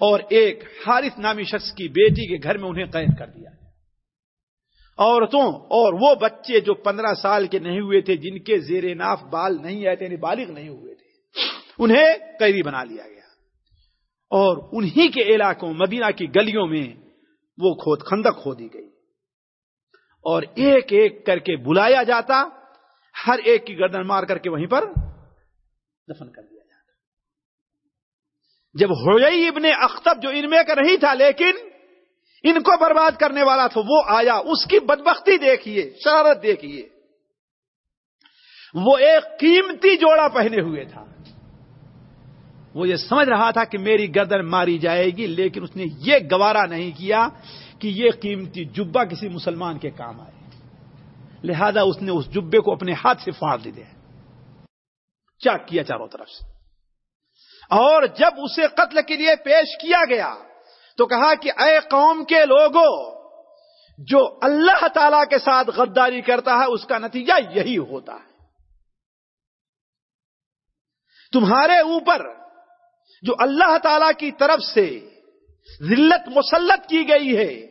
اور ایک حارث نامی شخص کی بیٹی کے گھر میں انہیں قید کر دیا۔ گیا عورتوں اور وہ بچے جو پندرہ سال کے نہیں ہوئے تھے، جن کے زیر ناف بال نہیں آئے تھے یعنی بالغ نہیں ہوئے تھے۔ انہیں قیدی بنا لیا گیا۔ اور انہی کے علاقوں، مدینہ کی گلیوں میں وہ کھود خندق کھودی گئی۔ اور ایک ایک کر کے بلایا جاتا، ہر ایک کی گردن مار کر کے وہیں پر دفن کر دیا جاتا۔ جب ہوئی ابن اختب جو ان میں کا نہیں تھا، لیکن ان کو برباد کرنے والا تھا، وہ آیا، اس کی بدبختی دیکھیے، شرارت دیکھیے۔ وہ ایک قیمتی جوڑا پہنے ہوئے تھا۔ وہ یہ سمجھ رہا تھا کہ میری گردن ماری جائے گی، لیکن اس نے یہ گوارا نہیں کیا کہ یہ قیمتی جبا کسی مسلمان کے کام آئے۔ لہذا اس نے اس جبے کو اپنے ہاتھ سے پھاڑ دیا۔ چاک کیا چاروں طرف سے۔ اور جب اسے قتل کے لیے پیش کیا گیا، تو کہا کہ اے قوم کے لوگوں جو اللہ تعالی کے ساتھ غداری کرتا ہے، اس کا نتیجہ یہی ہوتا ہے۔ تمہارے اوپر جو اللہ تعالی کی طرف سے ذلت مسلط کی گئی ہے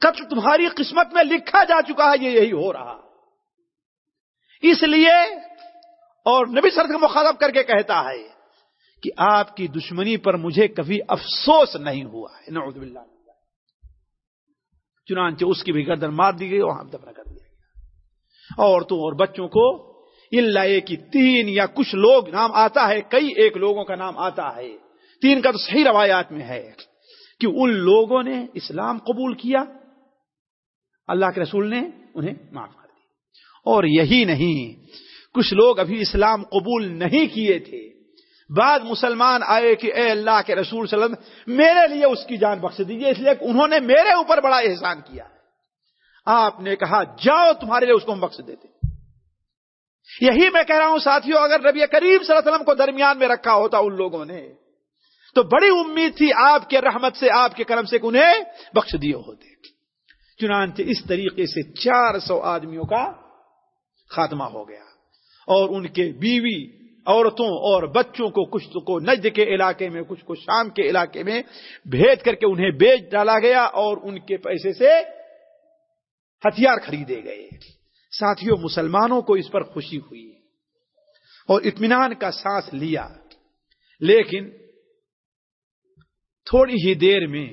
قتل تمہاری قسمت میں لکھا جا چکا ہے، یہ یہی ہو رہا۔ اس لیے اور نبی سر کو مخاطب کر کے کہتا ہے کہ آپ کی دشمنی پر مجھے کبھی افسوس نہیں ہوا ہے۔ نعوذ باللہ۔ چنانچہ اس کی بھی گردن مار دی گئی اور ہم دفن کر دیا گیا۔ عورتوں اور بچوں کو اللہ کی تین یا کچھ لوگ نام آتا ہے، کئی ایک لوگوں کا نام آتا ہے۔ تین کا تو صحیح روایات میں ہے کہ ان لوگوں نے اسلام قبول کیا، اللہ کے رسول نے انہیں معاف کر دیا۔ اور یہی نہیں، کچھ لوگ ابھی اسلام قبول نہیں کیے تھے۔ بعد مسلمان آئے کہ اے اللہ کے رسول صلی اللہ علیہ وسلم، میرے لیے اس کی جان بخش دیجیے اس لیے کہ انہوں نے میرے اوپر بڑا احسان کیا۔ آپ نے کہا، جاؤ تمہارے لیے اس کو ہم بخش دیتے۔ یہی میں کہہ رہا ہوں ساتھیوں، اگر نبی کریم صلی اللہ علیہ وسلم کو درمیان میں رکھا ہوتا ان لوگوں نے، تو بڑی امید تھی آپ کے رحمت سے، آپ کے کرم سے انہیں بخش دیے ہوتے۔ چنانچہ اس طریقے سے چار سو آدمیوں کا خاتمہ ہو گیا۔ اور ان کے بیوی عورتوں اور بچوں کو کچھ کو نجد کے علاقے میں کچھ کو شام کے علاقے میں بھیج کر کے انہیں بیچ ڈالا گیا اور ان کے پیسے سے ہتھیار خریدے گئے۔ ساتھیوں، مسلمانوں کو اس پر خوشی ہوئی اور اطمینان کا سانس لیا۔ لیکن تھوڑی ہی دیر میں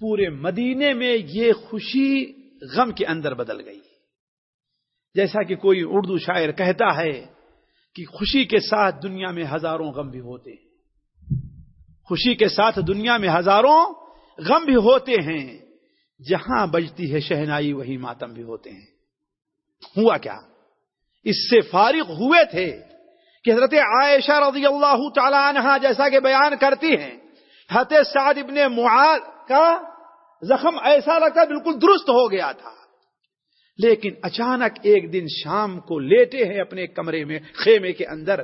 پورے مدینے میں یہ خوشی غم کے اندر بدل گئی۔ جیسا کہ کوئی اردو شاعر کہتا ہے کہ خوشی کے ساتھ دنیا میں ہزاروں غم بھی ہوتے ہیں۔ خوشی کے ساتھ دنیا میں ہزاروں غم بھی ہوتے ہیں۔ جہاں بجتی ہے شہنائی، وہی ماتم بھی ہوتے ہیں۔ ہوا کیا؟ اس سے فارغ ہوئے تھے کہ حضرت عائشہ رضی اللہ تعالی عنہ جیسا کہ بیان کرتی ہیں، حضرت سعد ابن معاذ کا زخم ایسا لگتا بالکل درست ہو گیا تھا۔ لیکن اچانک ایک دن شام کو لیٹے ہیں اپنے کمرے میں، خیمے کے اندر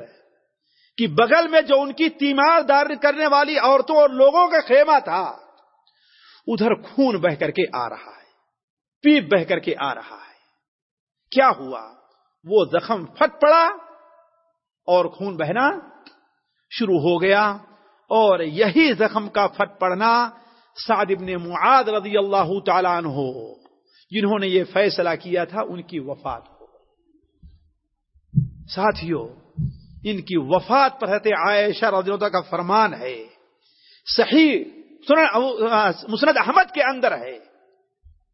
کہ بغل میں جو ان کی تیمار دار کرنے والی عورتوں اور لوگوں کا خیمہ تھا، ادھر خون بہ کر کے آ رہا ہے، پیپ بہ کر کے آ رہا ہے۔ کیا ہوا؟ وہ زخم پھٹ پڑا اور خون بہنا شروع ہو گیا اور یہی زخم کا پھٹ پڑنا سعد ابن معاد رضی اللہ تعالیٰ عنہ، جنہوں نے یہ فیصلہ کیا تھا ان کی وفات ہو۔ ساتھیوں ان کی وفات پر حضرت عائشہ رضی اللہ کا فرمان ہے۔ صحیح مسند احمد کے اندر ہے۔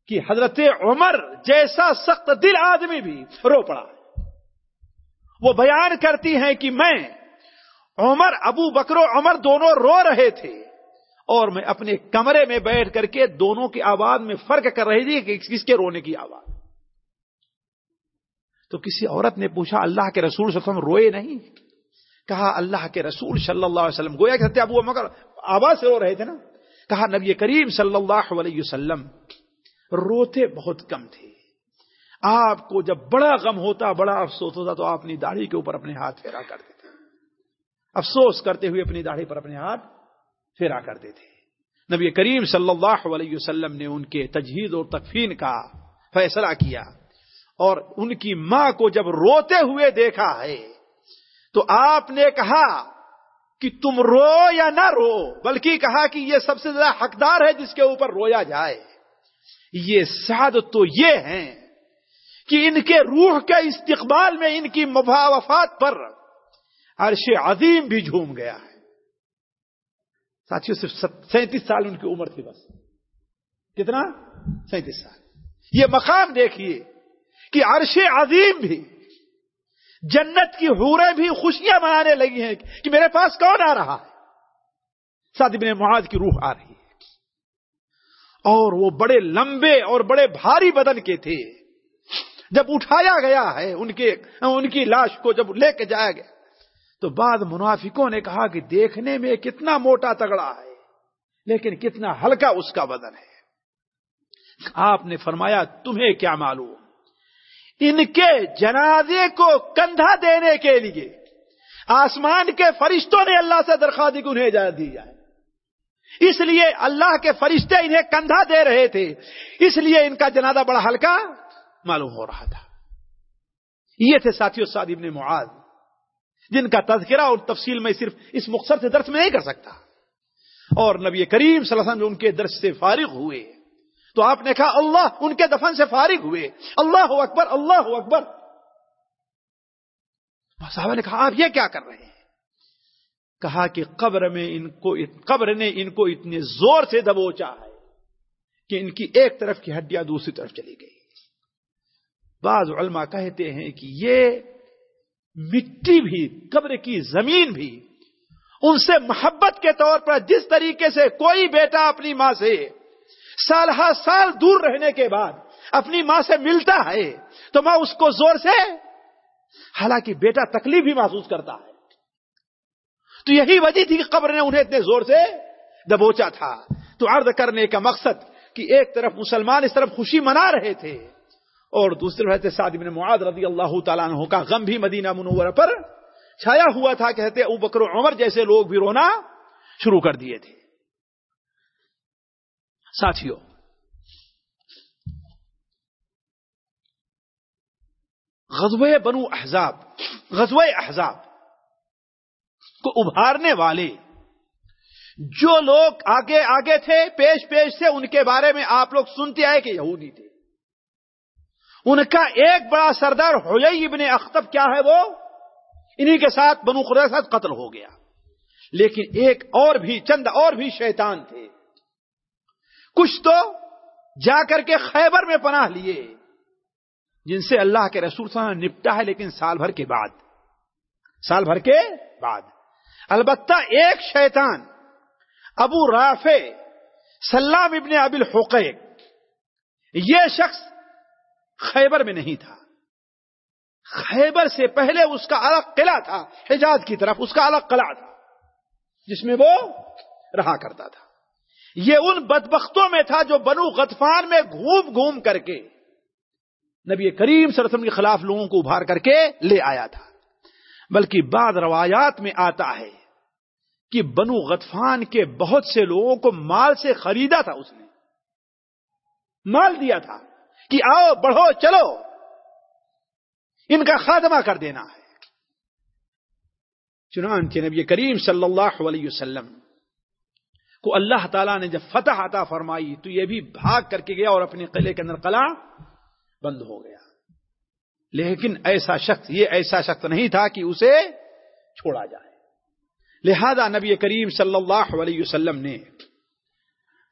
کہ حضرت عمر جیسا سخت دل آدمی بھی رو پڑا وہ بیان کرتی ہیں کہ میں، عمر، ابو بکرو عمر دونوں رو رہے تھے اور میں اپنے کمرے میں بیٹھ کر کے دونوں کی آواز میں فرق کر رہی تھی کہ کس کے رونے کی آواز۔ تو کسی عورت نے پوچھا، اللہ کے رسول صلی اللہ علیہ وسلم روئے نہیں؟ کہا، اللہ کے رسول صلی اللہ علیہ وسلم۔ گویا کہ ابو مگر آواز سے رو رہے تھے نا؟ کہا، نبی کریم صلی اللہ علیہ وسلم روتے بہت کم تھے۔ آپ کو جب بڑا غم ہوتا، بڑا افسوس ہوتا تو آپ اپنی داڑھی کے اوپر اپنے ہاتھ پھیرا کرتے تھے افسوس کرتے ہوئے اپنی داڑھی پر اپنے ہاتھ پھیرا کرتے تھے نبی کریم صلی اللہ علیہ وسلم نے ان کے تجہید اور تکفین کا فیصلہ کیا اور ان کی ماں کو جب روتے ہوئے دیکھا ہے تو آپ نے کہا کہ تم رو یا نہ رو، بلکہ کہا کہ یہ سب سے زیادہ حقدار ہے جس کے اوپر رویا جائے۔ یہ سعد تو یہ ہیں کہ ان کے روح کے استقبال میں ان کی وفات پر عرش عظیم بھی جھوم گیا ہے۔ ساتھیوں صرف سینتیس سال ان کی عمر تھی بس۔ کتنا؟ سینتیس سال۔ یہ مقام دیکھیے کہ عرش عظیم بھی جنت کی حوریں بھی خوشیاں منانے لگی ہیں کہ میرے پاس کون آ رہا ہے؟ سعد بن معاذ کی روح آ رہی ہے۔ اور وہ بڑے لمبے اور بڑے بھاری بدن کے تھے۔ جب اٹھایا گیا ہے ان کے ان کی لاش کو جب لے کے جایا گیا، تو بعد منافقوں نے کہا کہ دیکھنے میں کتنا موٹا تگڑا ہے، لیکن کتنا ہلکا اس کا بدن ہے۔ آپ نے فرمایا، تمہیں کیا معلوم؟ ان کے جنازے کو کندھا دینے کے لیے آسمان کے فرشتوں نے اللہ سے درخواست دی کہ انہیں اجازت دی جائے۔ اس لیے اللہ کے فرشتے انہیں کندھا دے رہے تھے۔ اس لیے ان کا جنازہ بڑا ہلکا معلوم ہو رہا تھا۔ یہ تھے ساتھیوں سعد ابن معاذ، جن کا تذکرہ اور تفصیل میں صرف اس مختصر سے درس میں نہیں کر سکتا۔ اور نبی کریم صلی اللہ علیہ وسلم ان کے درس سے فارغ ہوئے۔ تو آپ نے کہا، اللہ ان کے دفن سے فارغ ہوئے۔ اللہ اکبر اللہ اکبر۔ صاحبہ نے کہا، آپ یہ کیا کر رہے ہیں؟ کہا کہ قبر میں ان کو قبر نے ان کو اتنے زور سے دبوچا ہے کہ ان کی ایک طرف کی ہڈیاں دوسری طرف چلی گئی۔ بعض علماء کہتے ہیں کہ یہ مٹی بھی، قبر کی زمین بھی، ان سے محبت کے طور پر جس طریقے سے کوئی بیٹا اپنی ماں سے سال ہر سال دور رہنے کے بعد اپنی ماں سے ملتا ہے تو ماں اس کو زور سے، حالانکہ بیٹا تکلیف بھی محسوس کرتا ہے۔ تو یہی وجہ تھی کہ قبر نے انہیں اتنے زور سے دبوچا تھا۔ تو عرض کرنے کا مقصد کہ ایک طرف مسلمان اس طرف خوشی منا رہے تھے اور دوسرے رہتے سعد بن معاد رضی اللہ تعالیٰ عنہ کا غم بھی مدینہ منورہ پر چھایا ہوا تھا کہتے ابو بکر و عمر جیسے لوگ بھی رونا شروع کر دیے تھے۔ ساتھیوں غزوہ بنو احزاب، غزوہ احزاب کو ابھارنے والے۔ جو لوگ آگے آگے تھے، پیش پیش سے ان کے بارے میں آپ لوگ سنتے آئے کہ یہودی تھے۔ ان کا ایک بڑا سردار ہوئی ابن اختب کیا ہے وہ؟ انہی کے ساتھ بنو خدا ساتھ قتل ہو گیا۔ لیکن ایک اور بھی، چند اور بھی شیطان تھے۔ کچھ تو جا کر کے خیبر میں پناہ لیے، جن سے اللہ کے رسول صلی اللہ علیہ وسلم نپٹا ہے لیکن سال بھر کے بعد۔ سال بھر کے بعد۔ البتہ ایک شیطان، ابو رافع سلام ابن ابل حقیق یہ شخص خیبر میں نہیں تھا۔ خیبر سے پہلے اس کا الگ قلعہ تھا، حجاز کی طرف اس کا الگ قلعہ تھا، جس میں وہ رہا کرتا تھا۔ یہ ان بدبختوں میں تھا جو بنو غطفان میں گھوم گھوم کر کے نبی کریم صلی اللہ علیہ وسلم کے خلاف لوگوں کو ابھار کر کے لے آیا تھا۔ بلکہ بعد روایات میں آتا ہے کہ بنو غطفان کے بہت سے لوگوں کو مال سے خریدا تھا اس نے۔ مال دیا تھا کہ آؤ، بڑھو، چلو۔ ان کا خاتمہ کر دینا ہے۔ چنانچہ نبی کریم صلی اللہ علیہ وسلم کو اللہ تعالیٰ نے جب فتح عطا فرمائی تو یہ بھی بھاگ کر کے گیا اور اپنے قلعے کے اندر قلعہ بند ہو گیا۔ لیکن ایسا شخص، یہ ایسا شخص نہیں تھا کہ اسے چھوڑا جائے۔ لہذا نبی کریم صلی اللہ علیہ وسلم نے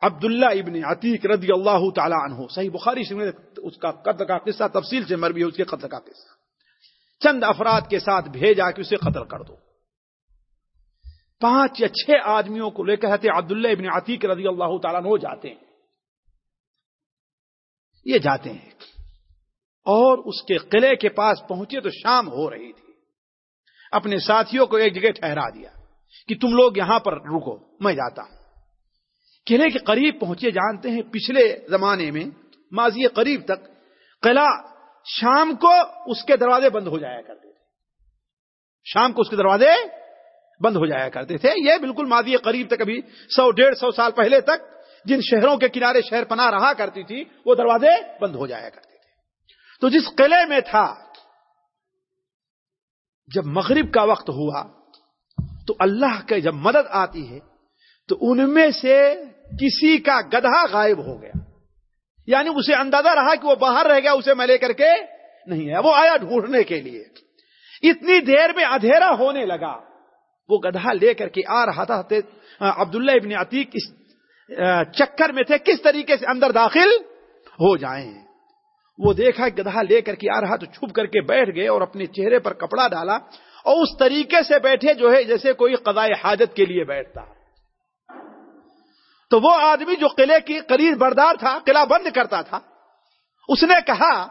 عبداللہ ابن عتیق رضی اللہ تعالی عنہ، صحیح بخاری سے اس کا قتل کا قصہ تفصیل سے مربی ہے، اس کے قتل کا قصہ۔ چند افراد کے ساتھ بھیجا کہ اسے قتل کر دو۔ پانچ یا چھ آدمیوں کو لے کر عبداللہ ابن عتیق رضی اللہ تعالیٰ عنہ جاتے ہیں۔ یہ جاتے ہیں۔ اور اس کے قلعے کے پاس پہنچے تو شام ہو رہی تھی۔ اپنے ساتھیوں کو ایک جگہ ٹھہرا دیا۔ کہ تم لوگ یہاں پر رکو، میں جاتا۔ ہوں قلعے کے قریب پہنچے، جانتے ہیں پچھلے زمانے میں، ماضی قریب تک قلعہ شام کو اس کے دروازے بند ہو جایا کرتے تھے۔ شام کو اس کے دروازے بند ہو جایا کرتے تھے۔ یہ بالکل ماضی قریب تک، ابھی سو، ڈیڑھ سو سال پہلے تک جن شہروں کے کنارے شہر پناہ رہا کرتی تھی، وہ دروازے بند ہو جایا کرتے تھے۔ تو جس قلعے میں تھا، جب مغرب کا وقت ہوا تو اللہ کا جب مدد آتی ہے تو ان میں سے کسی کا گدھا غائب ہو گیا۔ یعنی اسے اندازہ رہا کہ وہ باہر رہ گیا، اسے میں لے کر کے نہیں ہے وہ آیا ڈھونڈنے کے لیے۔ اتنی دیر میں اندھیرا ہونے لگا۔ وہ گدھا لے کر کے آ رہا تھا۔ عبداللہ ابن عتیق اس چکر میں تھے۔ کس طریقے سے اندر داخل ہو جائیں۔ وہ دیکھا گدھا لے کر کے آ رہا تو چھپ کر کے بیٹھ گئے اور اپنے چہرے پر کپڑا ڈالا۔ اور اس طریقے سے بیٹھے جو ہے، جیسے کوئی قضاء حاجت کے لیے بیٹھتا۔ تو وہ آدمی جو قلعے کی قریب بردار تھا، قلعہ بند کرتا تھا، اس نے کہا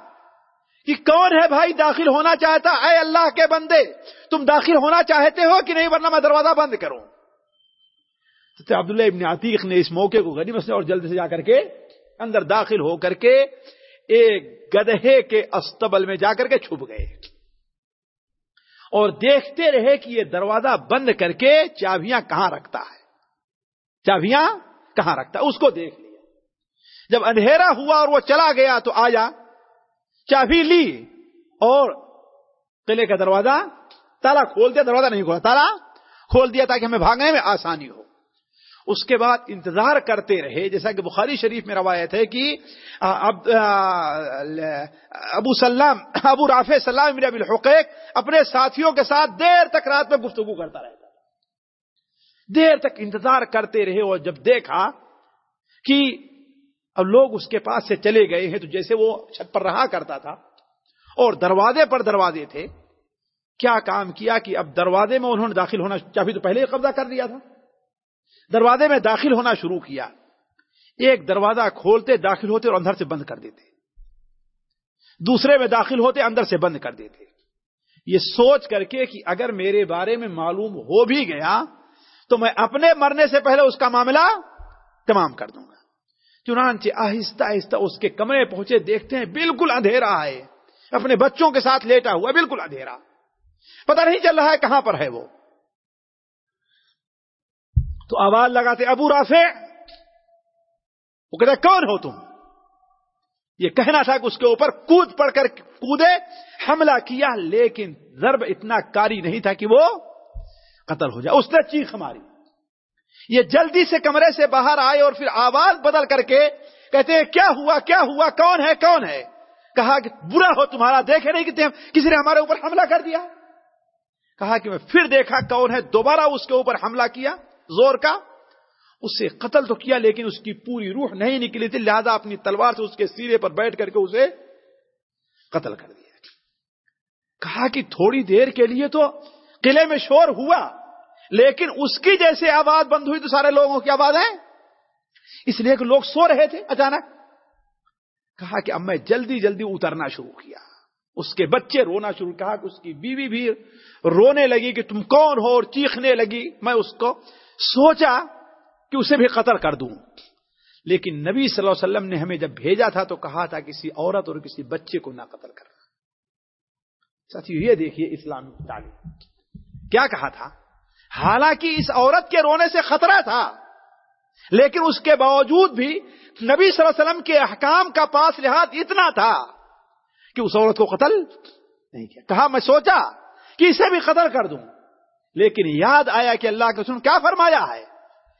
کہ کون ہے بھائی داخل ہونا چاہتا؟ اے اللہ کے بندے، تم داخل ہونا چاہتے ہو کہ نہیں؟ ورنہ میں دروازہ بند کروں۔ تو عبداللہ ابن عتیق نے اس موقع کو غنی مسئلہ اور جلد سے جا کر کے اندر داخل ہو کر کے ایک گدہے کے استبل میں جا کر کے چھپ گئے۔ اور دیکھتے رہے کہ یہ دروازہ بند کر کے چابیاں کہاں رکھتا ہے۔ چابیاں کہاں رکھتا ہے؟ اس کو دیکھ لیا۔ جب اندھیرا ہوا اور وہ چلا گیا تو آیا چابی لی اور قلعے کا دروازہ تالا کھول دیا۔ دروازہ نہیں کھولا، تالا کھول دیا تاکہ ہمیں بھاگنے میں آسانی ہو۔ اس کے بعد انتظار کرتے رہے، جیسا کہ بخاری شریف میں روایت ہے کہ ابو سلام، ابو رافع سلام ابن الحقیق اپنے ساتھیوں کے ساتھ دیر تک رات میں گفتگو کرتا رہتا دیر تک انتظار کرتے رہے اور جب دیکھا کہ اب لوگ اس کے پاس سے چلے گئے ہیں تو جیسے وہ چھت پر رہا کرتا تھا اور دروازے پر دروازے تھے، کیا کام کیا کہ اب دروازے میں انہوں نے داخل ہونا چاہیے تو پہلے ہی قبضہ کر دیا تھا۔ دروازے میں داخل ہونا شروع کیا۔ ایک دروازہ کھولتے داخل ہوتے اور اندر سے بند کر دیتے۔ دوسرے میں داخل ہوتے اندر سے بند کر دیتے۔ یہ سوچ کر کے کہ اگر میرے بارے میں معلوم ہو بھی گیا، تو میں اپنے مرنے سے پہلے اس کا معاملہ تمام کر دوں گا۔ چنانچہ آہستہ آہستہ اس کے کمرے پہنچے، دیکھتے ہیں بالکل اندھیرا ہے۔ اپنے بچوں کے ساتھ لیٹا ہوا، بالکل اندھیرا۔ پتہ نہیں چل رہا ہے کہاں پر ہے وہ۔ تو آواز لگاتے ابو رافع۔ وہ کہتا کون ہو تم؟ یہ کہنا تھا کہ اس کے اوپر کود پڑ کر کودے حملہ کیا، لیکن ضرب اتنا کاری نہیں تھا کہ وہ قتل ہو جائے۔ اس نے چیخ ماری۔ یہ جلدی سے کمرے سے باہر آئے اور پھر آواز بدل کر کے کہتے ہیں، کیا ہوا کیا ہوا، کون ہے کون ہے؟ کہا کہ، برا ہو تمہارا، دیکھے نہیں کہ کسی نے ہمارے اوپر حملہ کر دیا۔ کہا کہ، میں پھر دیکھا کون ہے، دوبارہ اس کے اوپر حملہ کیا زور کا، اسے قتل تو کیا لیکن اس کی پوری روح نہیں نکلی تھی، لہذا اپنی تلوار سے اس کے سیرے پر بیٹھ کر کے اسے قتل کر دیا۔ کہا کہ تھوڑی دیر کے لیے تو قلعے میں شور ہوا، لیکن اس کی جیسے آواز بند ہوئی تو سارے لوگوں کی آواز ہے۔ اس لیے کہ لوگ سو رہے تھے اچانک۔ کہا کہ اب میں جلدی جلدی اترنا شروع کیا۔ اس کے بچے رونا شروع، کہا کہ اس کی بیوی بھی رونے لگی کہ تم کون ہو اور چیخنے لگی۔ میں اس کو سوچا کہ اسے بھی قتل کر دوں۔ لیکن نبی صلی اللہ علیہ وسلم نے ہمیں جب بھیجا تھا تو کہا تھا کسی عورت اور کسی بچے کو نہ قتل کرنا۔ ساتھی یہ دیکھیے اسلامی تعلیم۔ کیا کہا تھا؟ حالانکہ اس عورت کے رونے سے خطرہ تھا، لیکن اس کے باوجود بھی نبی صلی اللہ علیہ وسلم کے احکام کا پاس لحاظ اتنا تھا کہ اس عورت کو قتل نہیں کیا۔ کہا، میں سوچا کہ اسے بھی قتل کر دوں۔ لیکن یاد آیا کہ اللہ کے سن کیا فرمایا ہے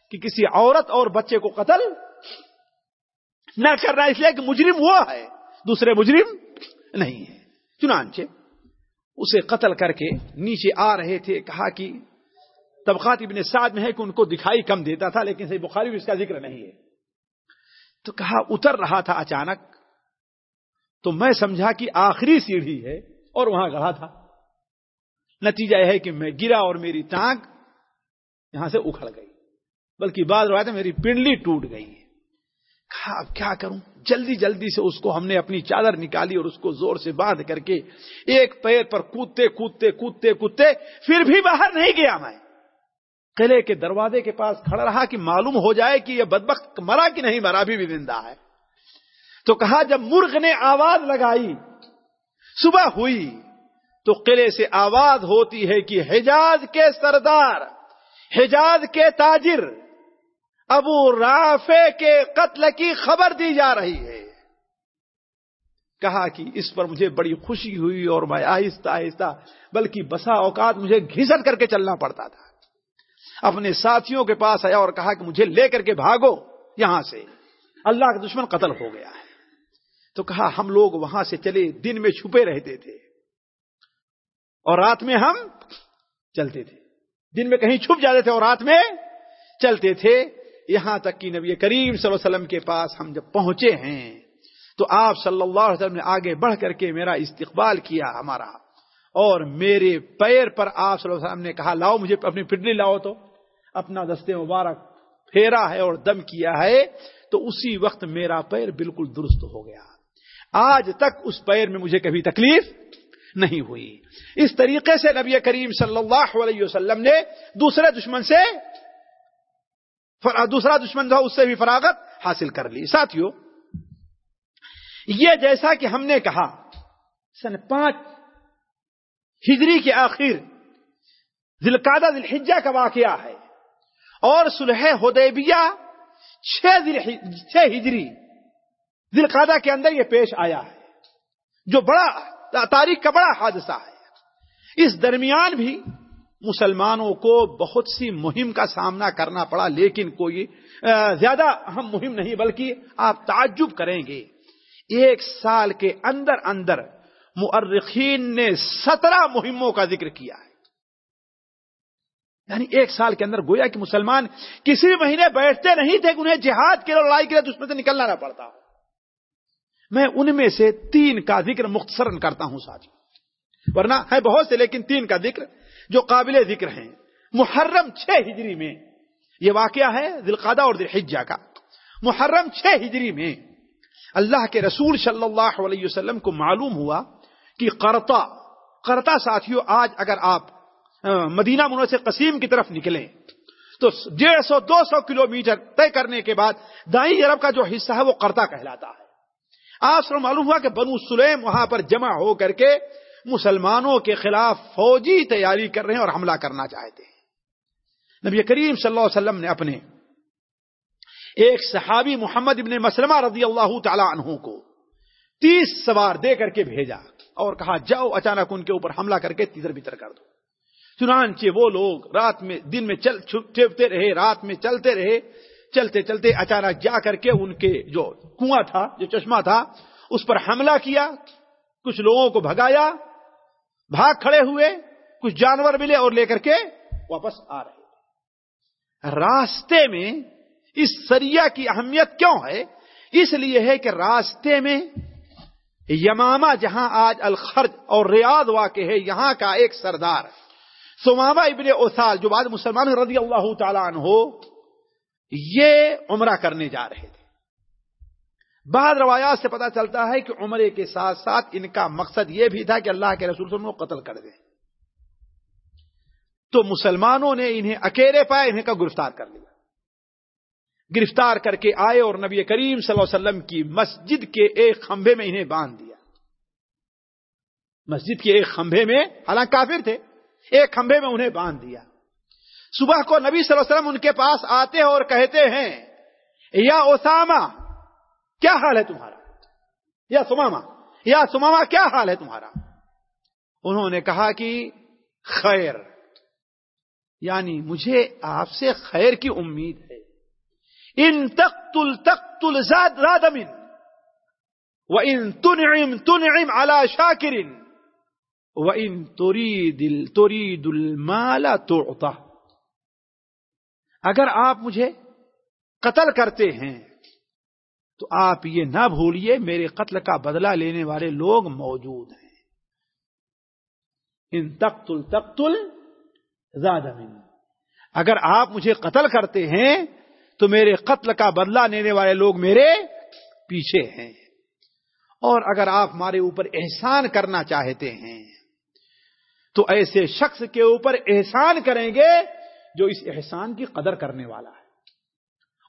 کہ کسی عورت اور بچے کو قتل نہ کرنا اس لیے کہ مجرم وہ ہے، دوسرے مجرم نہیں ہے چنانچہ اسے قتل کر کے نیچے آ رہے تھے، کہا کہ طبقات ابن سعد میں ہے کہ ان کو دکھائی کم دیتا تھا، لیکن صحیح بخاری بھی اس کا ذکر نہیں ہے۔ تو کہا، اتر رہا تھا اچانک، تو میں سمجھا کہ آخری سیڑھی ہے اور وہاں گڑا تھا۔ نتیجہ یہ ہے کہ میں گرا اور میری ٹانگ یہاں سے اکھڑ گئی۔ بلکہ بعد روایت میری پنڈلی ٹوٹ گئی کہا، اب کیا کروں؟ جلدی جلدی سے اس کو ہم نے اپنی چادر نکالی اور اس کو زور سے باندھ کر کے ایک پیر پر کودتے کودتے کودتے کودتے، پھر بھی باہر نہیں گیا میں۔ قلعے کے دروازے کے پاس کھڑا رہا کہ معلوم ہو جائے کہ یہ بدبخت مرا کہ نہیں مرا بھی زندہ ہے۔ تو کہا، جب مرغ نے آواز لگائی، صبح ہوئی۔ تو قلعے سے آواز ہوتی ہے کہ حجاز کے سردار، حجاز کے تاجر، ابو رافع کے قتل کی خبر دی جا رہی ہے۔ کہا کہ اس پر مجھے بڑی خوشی ہوئی اور میں آہستہ آہستہ، بلکہ بسا اوقات مجھے گھسٹ کر کے چلنا پڑتا تھا۔ اپنے ساتھیوں کے پاس آیا اور کہا کہ مجھے لے کر کے بھاگو یہاں سے۔ اللہ کا دشمن قتل ہو گیا ہے۔ تو کہا ہم لوگ وہاں سے چلے، دن میں چھپے رہتے تھے۔ اور رات میں ہم چلتے تھے۔ دن میں کہیں چھپ جاتے تھے اور رات میں چلتے تھے۔ یہاں تک کہ نبی کریم صلی اللہ علیہ وسلم کے پاس ہم جب پہنچے ہیں، تو آپ صلی اللہ علیہ وسلم نے آگے بڑھ کر کے میرا استقبال کیا ہمارا۔ اور میرے پیر پر آپ صلی اللہ علیہ وسلم نے کہا، لاؤ مجھے اپنی پڈلی لاؤ تو۔ اپنا دستے مبارک پھیرا ہے اور دم کیا ہے۔ تو اسی وقت میرا پیر بالکل درست ہو گیا۔ آج تک اس پیر میں مجھے کبھی تکلیف نہیں ہوئی۔ اس طریقے سے نبی کریم صلی اللہ علیہ وسلم نے دوسرے دشمن سے دوسرا دشمن جو اس سے بھی فراغت حاصل کر لی۔ ساتھیوں یہ جیسا کہ ہم نے کہا، سن پانچ ہجری کے آخر ذلقادہ ذلحجہ کا واقعہ ہے اور سلح حدیبیہ چھ ہجری ذلقادہ کے اندر یہ پیش آیا ہے، جو بڑا تاریخ کا بڑا حادثہ ہے۔ اس درمیان بھی مسلمانوں کو بہت سی مہم کا سامنا کرنا پڑا، لیکن کوئی زیادہ اہم مہم نہیں، بلکہ آپ تعجب کریں گے۔ ایک سال کے اندر اندر مؤرخین نے سترہ مہموں کا ذکر کیا ہے۔ یعنی ایک سال کے اندر گویا کہ مسلمان کسی مہینے بیٹھتے نہیں تھے کہ انہیں جہاد کے لڑائی کے لیے دشمن سے نکلنا نہ پڑتا میں ان میں سے تین کا ذکر مختصر کرتا ہوں ساتھ ورنہ ہے بہت سے لیکن تین کا ذکر جو قابل ذکر ہیں۔ محرم چھ ہجری میں یہ واقعہ ہے دلقادہ اور دلحجہ کا۔ محرم چھ ہجری میں اللہ کے رسول صلی اللہ علیہ وسلم کو معلوم ہوا کہ کرتا کرتا ساتھیوں آج اگر آپ مدینہ منور سے قسیم کی طرف نکلیں تو ڈیڑھ سو، دو سو کلو میٹر طے کرنے کے بعد دائیں عرب کا جو حصہ ہے وہ کرتا کہلاتا ہے۔ آپ سے معلوم ہوا کہ بنو سلیم وہاں پر جمع ہو کر کے مسلمانوں کے خلاف فوجی تیاری کر رہے ہیں اور حملہ کرنا چاہتے ہیں۔ نبی کریم صلی اللہ علیہ وسلم نے اپنے ایک صحابی محمد ابن مسلمہ رضی اللہ تعالی عنہ کو تیس سوار دے کر کے بھیجا اور کہا، جاؤ اچانک ان کے اوپر حملہ کر کے تیزر بتر کر دو۔ چنانچہ وہ لوگ رات میں، دن میں چل چھپتے رہے، رات میں چلتے رہے۔ چلتے چلتے اچانک جا کر کے ان کے جو کنواں تھا، جو چشمہ تھا، اس پر حملہ کیا، کچھ لوگوں کو بھگایا، بھاگ کھڑے ہوئے، کچھ جانور ملے اور لے کر کے واپس آ رہے راستے میں اس سریا کی اہمیت کیوں ہے؟ اس لیے ہے کہ راستے میں یماما جہاں آج الخرج اور ریاض واقع ہے، یہاں کا ایک سردار سماما ابن اوسال، جو بعد مسلمان رضی اللہ تعالیٰ عنہ یہ عمرہ کرنے جا رہے تھے۔ بعض روایات سے پتا چلتا ہے کہ عمرے کے ساتھ ساتھ ان کا مقصد یہ بھی تھا کہ اللہ کے رسول کو قتل کر دیں۔ تو مسلمانوں نے انہیں اکیلے پائے، انہیں کا گرفتار کر لیا۔ گرفتار کر کے آئے اور نبی کریم صلی اللہ علیہ وسلم کی مسجد کے ایک کھمبے میں انہیں باندھ دیا۔ مسجد کے ایک کھمبے میں، حالانکہ کافر تھے، ایک کھمبے میں انہیں باندھ دیا۔ صبح کو نبی صلی اللہ علیہ وسلم ان کے پاس آتے ہیں اور کہتے ہیں، یا اسامہ، کیا حال ہے تمہارا؟ یا سماما یا سماما کیا حال ہے تمہارا؟ انہوں نے کہا کہ خیر یعنی مجھے آپ سے خیر کی امید ہے۔ ان تقتل تقتل زاد زاد من وان تنعم تنعم على شاكر وان تريد تريد المال تعطى۔ اگر آپ مجھے قتل کرتے ہیں، تو آپ یہ نہ بھولیے میرے قتل کا بدلہ لینے والے لوگ موجود ہیں۔ ان تقتل تقتل زیادہ من اگر آپ مجھے قتل کرتے ہیں، تو میرے قتل کا بدلہ لینے والے لوگ میرے پیچھے ہیں۔ اور اگر آپ ہمارے اوپر احسان کرنا چاہتے ہیں، تو ایسے شخص کے اوپر احسان کریں گے جو اس احسان کی قدر کرنے والا ہے۔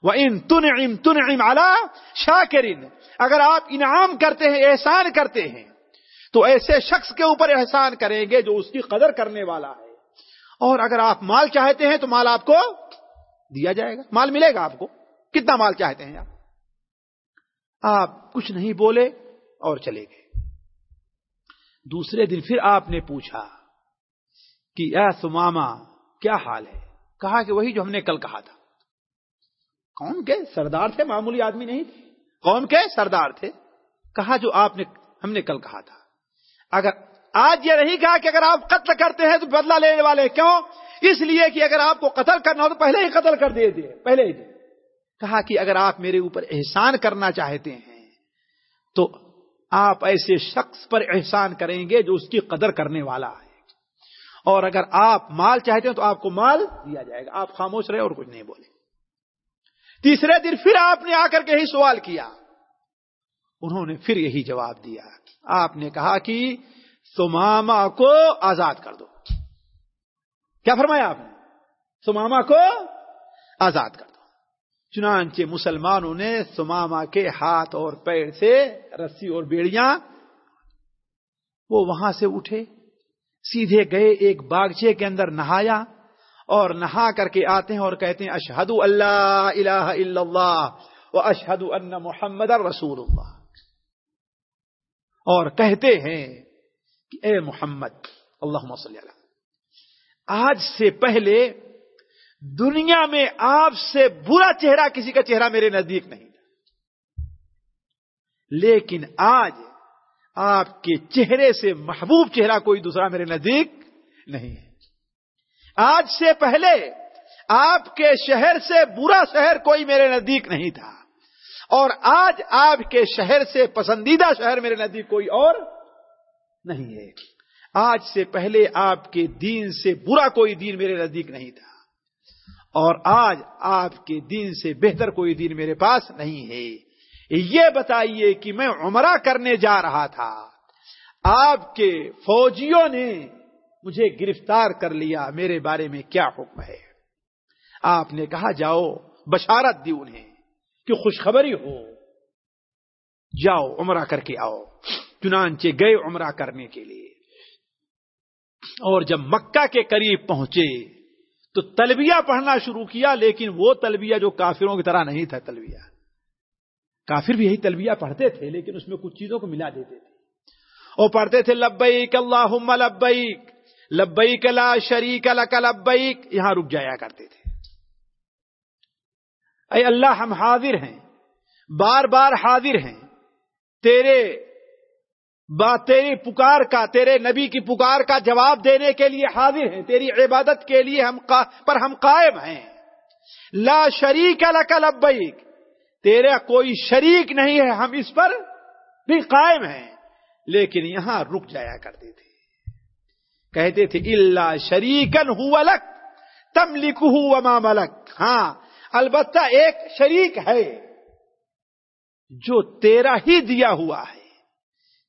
وہ ان تن ام تن ام اگر آپ انعام کرتے ہیں، احسان کرتے ہیں، تو ایسے شخص کے اوپر احسان کریں گے جو اس کی قدر کرنے والا ہے۔ اور اگر آپ مال چاہتے ہیں، تو مال آپ کو دیا جائے گا۔ مال ملے گا آپ کو۔ کتنا مال چاہتے ہیں آپ؟ آپ کچھ نہیں بولے اور چلے گئے۔ دوسرے دن پھر آپ نے پوچھا کہ، اے سماما کیا حال ہے؟ کہا کہ وہی جو ہم نے کل کہا تھا۔ کون کے سردار تھے، معمولی آدمی نہیں تھے۔ کون کے سردار تھے۔ کہا جو آپ نے، ہم نے کل کہا تھا۔ اگر آج یہ نہیں کہا کہ اگر آپ قتل کرتے ہیں تو بدلہ لینے والے کیوں؟ اس لیے کہ اگر آپ کو قتل کرنا ہو تو پہلے ہی قتل کر دے دے پہلے ہی دے کہا کہ اگر آپ میرے اوپر احسان کرنا چاہتے ہیں تو آپ ایسے شخص پر احسان کریں گے جو اس کی قدر کرنے والا ہے۔ اور اگر آپ مال چاہتے ہیں تو آپ کو مال دیا جائے گا۔ آپ خاموش رہے اور کچھ نہیں بولے۔ تیسرے دن پھر آپ نے آ کر کے ہی سوال کیا۔ انہوں نے پھر یہی جواب دیا آپ نے کہا کہ سماما کو آزاد کر دو۔ کیا فرمایا آپ نے؟ سماما کو آزاد کر دو۔ چنانچہ مسلمانوں نے سماما کے ہاتھ اور پیر سے رسی اور بیڑیاں وہ وہاں سے اٹھے۔ سیدھے گئے ایک باغچے کے اندر نہایا اور نہا کر کے آتے ہیں اور کہتے ہیں اشہد اللہ الہ الا اللہ و اشہد ان محمد رسول اللہ. اور کہتے ہیں کہ، اے محمد اللہ علیہ آج سے پہلے دنیا میں آپ سے برا چہرہ کسی کا چہرہ میرے نزدیک نہیں تھا۔ لیکن آج آپ کے چہرے سے محبوب چہرہ کوئی دوسرا میرے نزدیک نہیں ہے۔ آج سے پہلے آپ کے شہر سے برا شہر کوئی میرے نزدیک نہیں تھا۔ اور آج آپ کے شہر سے پسندیدہ شہر میرے نزدیک کوئی اور نہیں ہے۔ آج سے پہلے آپ کے دین سے برا کوئی دین میرے نزدیک نہیں تھا۔ اور آج آپ کے دین سے بہتر کوئی دین میرے پاس نہیں ہے۔ یہ بتائیے کہ میں عمرہ کرنے جا رہا تھا، آپ کے فوجیوں نے مجھے گرفتار کر لیا، میرے بارے میں کیا حکم ہے؟ آپ نے کہا، جاؤ، بشارت دی انہیں کہ خوشخبری ہو۔ جاؤ، عمرہ کر کے آؤ۔ چنانچہ گئے عمرہ کرنے کے لیے۔ اور جب مکہ کے قریب پہنچے تو تلبیہ پڑھنا شروع کیا، لیکن وہ تلبیہ جو کافروں کی طرح نہیں تھا تلبیہ۔ کافر بھی یہی تلبیہ پڑھتے تھے، لیکن اس میں کچھ چیزوں کو ملا دیتے تھے۔ اور پڑھتے تھے، لبیک اللہم لبیک لبیک لا شریک لک لبیک، یہاں رک جایا کرتے تھے۔ اے اللہ، ہم حاضر ہیں، بار بار حاضر ہیں۔ تیرے با، تیری پکار کا، تیرے نبی کی پکار کا جواب دینے کے لیے حاضر ہیں۔ تیری عبادت کے لیے ہم پر ہم قائم ہیں۔ لا شریک لک لبیک تیرا کوئی شریک نہیں ہے، ہم اس پر بھی قائم ہیں۔ لیکن یہاں رک جایا کرتے تھے۔ کہتے تھے اللہ شریکن ہو الگ تم لکھو وما ملک. ہاں البتہ ایک شریک ہے جو تیرا ہی دیا ہوا ہے۔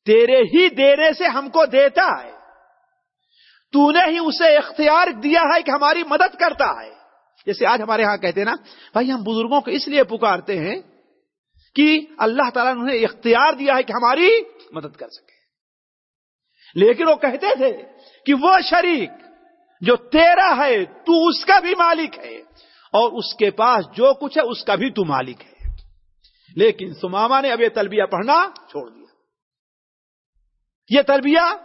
تیرے ہی دینے سے ہم کو دیتا ہے۔ تو نے ہی اسے اختیار دیا ہے کہ ہماری مدد کرتا ہے۔ جیسے آج ہمارے ہاں کہتے ہیں نا، بھائی ہم بزرگوں کو اس لیے پکارتے ہیں کہ اللہ تعالیٰ نے انہیں اختیار دیا ہے کہ ہماری مدد کر سکے۔ لیکن وہ کہتے تھے کہ وہ شریک جو تیرا ہے، تو اس کا بھی مالک ہے، اور اس کے پاس جو کچھ ہے، اس کا بھی تو مالک ہے۔ لیکن سماما نے اب یہ تلبیہ پڑھنا چھوڑ دیا۔ یہ تلبیہ،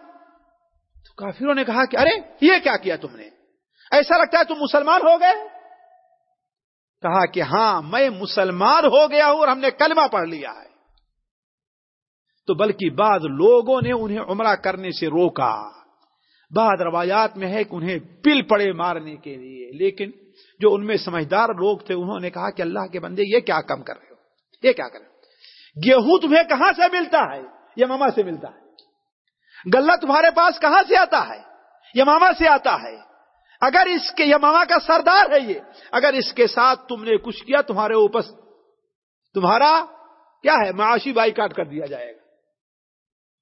تو کافروں نے کہا کہ ارے، یہ کیا کیا تم نے؟ ایسا لگتا ہے تم مسلمان ہو گئے۔ کہا کہ ہاں میں مسلمان ہو گیا ہوں اور ہم نے کلمہ پڑھ لیا ہے۔ تو بلکہ بعض لوگوں نے انہیں عمرہ کرنے سے روکا۔ بعض روایات میں ہے کہ انہیں پل پڑے مارنے کے لیے۔ لیکن جو ان میں سمجھدار لوگ تھے، انہوں نے کہا کہ اللہ کے بندے، یہ کیا کم کر رہے ہو؟ یہ کیا کر رہے ہو؟ گیہوں تمہیں کہاں سے ملتا ہے؟ یہ ماما سے ملتا ہے۔ گلہ تمہارے پاس کہاں سے آتا ہے؟ یہ ماما سے آتا ہے۔ اگر اس کے یہ ماما کا سردار ہے یہ، اگر اس کے ساتھ تم نے کچھ کیا، تمہارے اوپر تمہارا کیا ہے؟ معاشی بائی کاٹ کر دیا جائے گا۔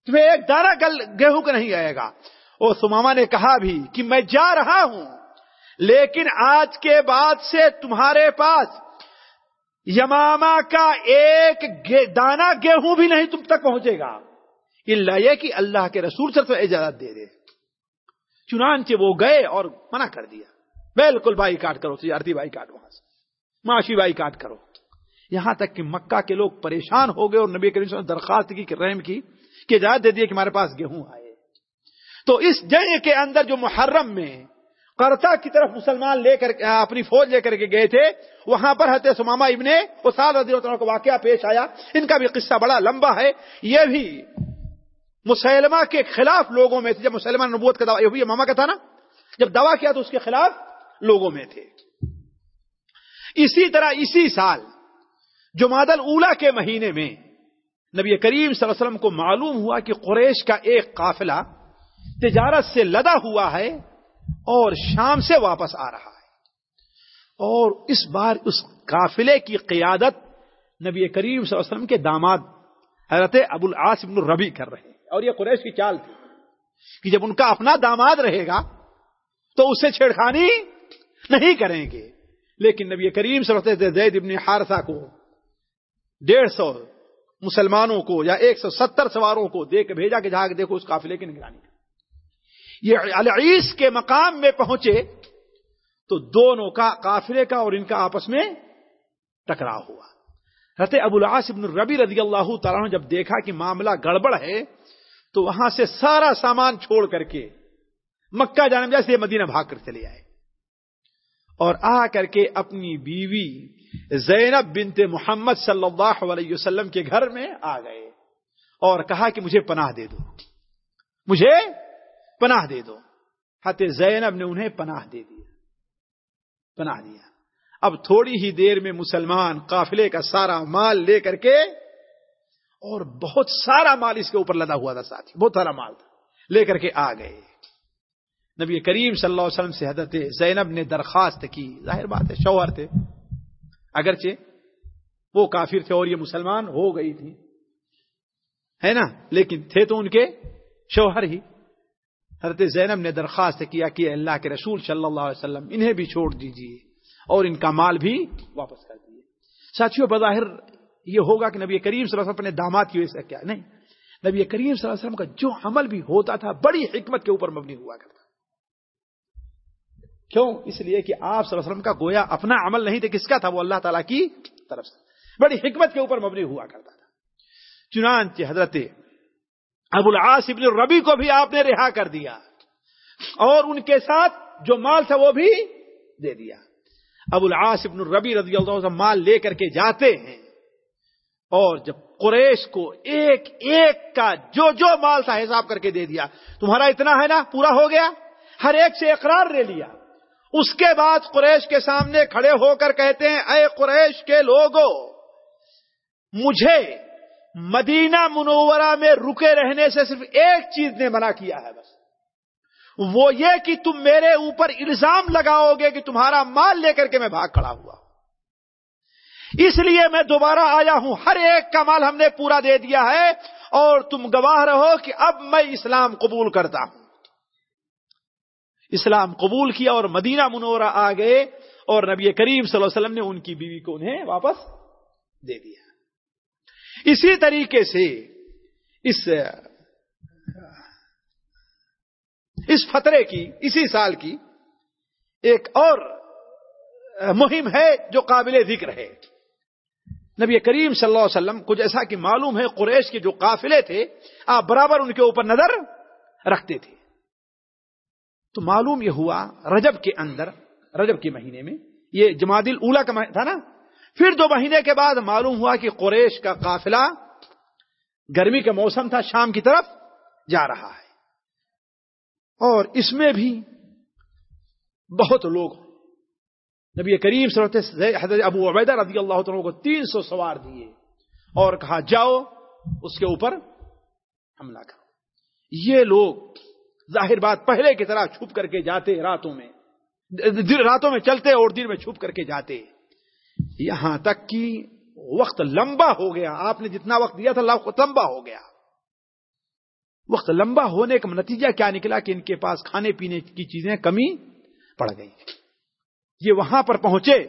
تمہیں ایک دارا گل گیہوں کا نہیں آئے گا۔ اور سماما نے کہا بھی کہ میں جا رہا ہوں، لیکن آج کے بعد سے تمہارے پاس یماما کا ایک دانا گیہوں بھی نہیں تم تک پہنچے گا۔ اللہ یہ کہ اللہ کے رسول سے تو اجازت دے دے۔ چنانچہ وہ گئے اور منع کر دیا۔ بالکل بائی کاٹ کرو، تجارتی بائی کاٹ وہاں سے۔ معاشی بائی کاٹ کرو۔ یہاں تک کہ مکہ کے لوگ پریشان ہو گئے اور نبی کریم نے درخواست کی رحم کی، کہ اجازت دے دیا کہ ہمارے پاس گیہوں آئے۔ تو اس جنگ کے اندر جو محرم میں کرتا کی طرف مسلمان لے کر اپنی فوج لے کر کے گئے تھے، وہاں پر حضرت سماما ابن اساد رضی اللہ کو واقعہ پیش آیا۔ ان کا بھی قصہ بڑا لمبا ہے۔ یہ بھی مسلمہ کے خلاف لوگوں میں تھے۔ جب مسلمہ نبوت کا دعویٰ ماما کا تھا نا؟ جب دعویٰ کیا تو اس کے خلاف لوگوں میں تھے۔ اسی طرح اسی سال جماعت اولا کے مہینے میں نبی کریم صلی اللہ علیہ وسلم کو معلوم ہوا کہ قریش کا ایک قافلہ تجارت سے لدا ہوا ہے اور شام سے واپس آ رہا ہے۔ اور اس بار اس قافلے کی قیادت نبی کریم صلی اللہ علیہ وسلم کے داماد حضرت ابو العاص بن الربی کر رہے ہیں۔ اور یہ قریش کی چال تھی کہ جب ان کا اپنا داماد رہے گا تو اسے چھیڑخانی نہیں کریں گے۔ لیکن نبی کریم صلی اللہ علیہ وسلم زید ابن حارثہ کو ڈیڑھ سو مسلمانوں کو یا ایک سو ستر سواروں کو دے کے بھیجا کہ جا کے دیکھو اس قافلے کی نگرانی۔ یہ العیس کے مقام میں پہنچے تو دونوں کا قافلے کا اور ان کا آپس میں ٹکراؤ ہوا۔ رہتے ابو العاص ابن ربی رضی اللہ تعالیٰ نے جب دیکھا کہ معاملہ گڑبڑ ہے تو وہاں سے سارا سامان چھوڑ کر کے مکہ جانے جیسے مدینہ بھاگ کر چلے آئے۔ اور آ کر کے اپنی بیوی زینب بنت محمد صلی اللہ علیہ وسلم کے گھر میں آ گئے اور کہا کہ مجھے پناہ دے دو۔ مجھے پناہ دے دو۔ حت زینب نے انہیں پناہ دے دیا۔ پناہ دیا۔ اب تھوڑی ہی دیر میں مسلمان قافلے کا سارا مال لے کر کے اور بہت سارا مال اس کے اوپر لدا ہوا تھا ساتھی، بہت سارا مال تھا۔ لے کر کے آ گئے۔ نبی کریم صلی اللہ علیہ وسلم سے حضرت زینب نے درخواست کی۔ ظاہر بات ہے، شوہر تھے۔ اگرچہ وہ کافر تھے اور یہ مسلمان ہو گئی تھی۔ ہے نا؟ لیکن تھے تو ان کے شوہر ہی۔ حضرت زینب نے درخواست کیا کہ اللہ کے رسول صلی اللہ علیہ وسلم انہیں بھی چھوڑ دیجیے اور ان کا مال بھی واپس کر دیجیے ساتھیوں، بظاہر یہ ہوگا کہ نبی کریم صلی اللہ علیہ وسلم اپنے داماد کی وجہ سے کیا؟ نہیں. نبی کریم صلی اللہ علیہ وسلم کا جو عمل بھی ہوتا تھا، بڑی حکمت کے اوپر مبنی ہوا کرتا۔ کیوں؟ اس لیے کہ آپ صلی اللہ علیہ وسلم کا گویا اپنا عمل نہیں تھا کس کا تھا؟ وہ اللہ تعالیٰ کی طرف سے۔ بڑی حکمت کے اوپر مبنی ہوا کرتا تھا۔ چنانچہ حضرت ابو العاص ابن ربی کو بھی آپ نے رہا کر دیا۔ اور ان کے ساتھ جو مال تھا وہ بھی دے دیا۔ ابو العاص ابن ربی رضی اللہ عنہ مال لے کر کے جاتے ہیں۔ اور جب قریش کو ایک ایک کا جو جو مال تھا حساب کر کے دے دیا، تمہارا اتنا ہے نا؟ پورا ہو گیا؟ ہر ایک سے اقرار لے لیا۔ اس کے بعد قریش کے سامنے کھڑے ہو کر کہتے ہیں، اے قریش کے لوگوں مجھے مدینہ منورہ میں رکے رہنے سے صرف ایک چیز نے منع کیا ہے بس۔ وہ یہ کہ تم میرے اوپر الزام لگاؤ گے کہ تمہارا مال لے کر کے میں بھاگ کھڑا ہوا اس لیے میں دوبارہ آیا ہوں۔ ہر ایک کا مال ہم نے پورا دے دیا ہے اور تم گواہ رہو کہ اب میں اسلام قبول کرتا ہوں۔ اسلام قبول کیا اور مدینہ منورہ آ گئے اور نبی کریم صلی اللہ علیہ وسلم نے ان کی بیوی کو انہیں واپس دے دیا۔ اسی طریقے سے اس اس فترے کی، اسی سال کی ایک اور مہم ہے جو قابل ذکر ہے۔ نبی کریم صلی اللہ علیہ وسلم کو جیسا کہ معلوم ہے، قریش کے جو قافلے تھے، آپ برابر ان کے اوپر نظر رکھتے تھے۔ تو معلوم یہ ہوا رجب کے اندر، رجب کے مہینے میں، یہ جماعت اولا کا تھا نا؟ پھر دو مہینے کے بعد معلوم ہوا کہ قریش کا قافلہ گرمی کا موسم تھا، شام کی طرف جا رہا ہے۔ اور اس میں بھی بہت لوگ نبی کریم صلی حضرت ابو عبیدہ رضی اللہ تعالیٰ کو تین سو سوار دیے اور کہا، جاؤ، اس کے اوپر حملہ کرو۔ یہ لوگ ظاہر بات پہلے کی طرح چھپ کر کے جاتے راتوں میں راتوں میں چلتے اور دن میں چھپ کر کے جاتے۔ یہاں تک کہ وقت لمبا ہو گیا۔ آپ نے جتنا وقت دیا تھا، وقت لمبا ہو گیا۔ وقت لمبا ہونے کا نتیجہ کیا نکلا کہ ان کے پاس کھانے پینے کی چیزیں کمی پڑ گئی۔ یہ وہاں پر پہنچے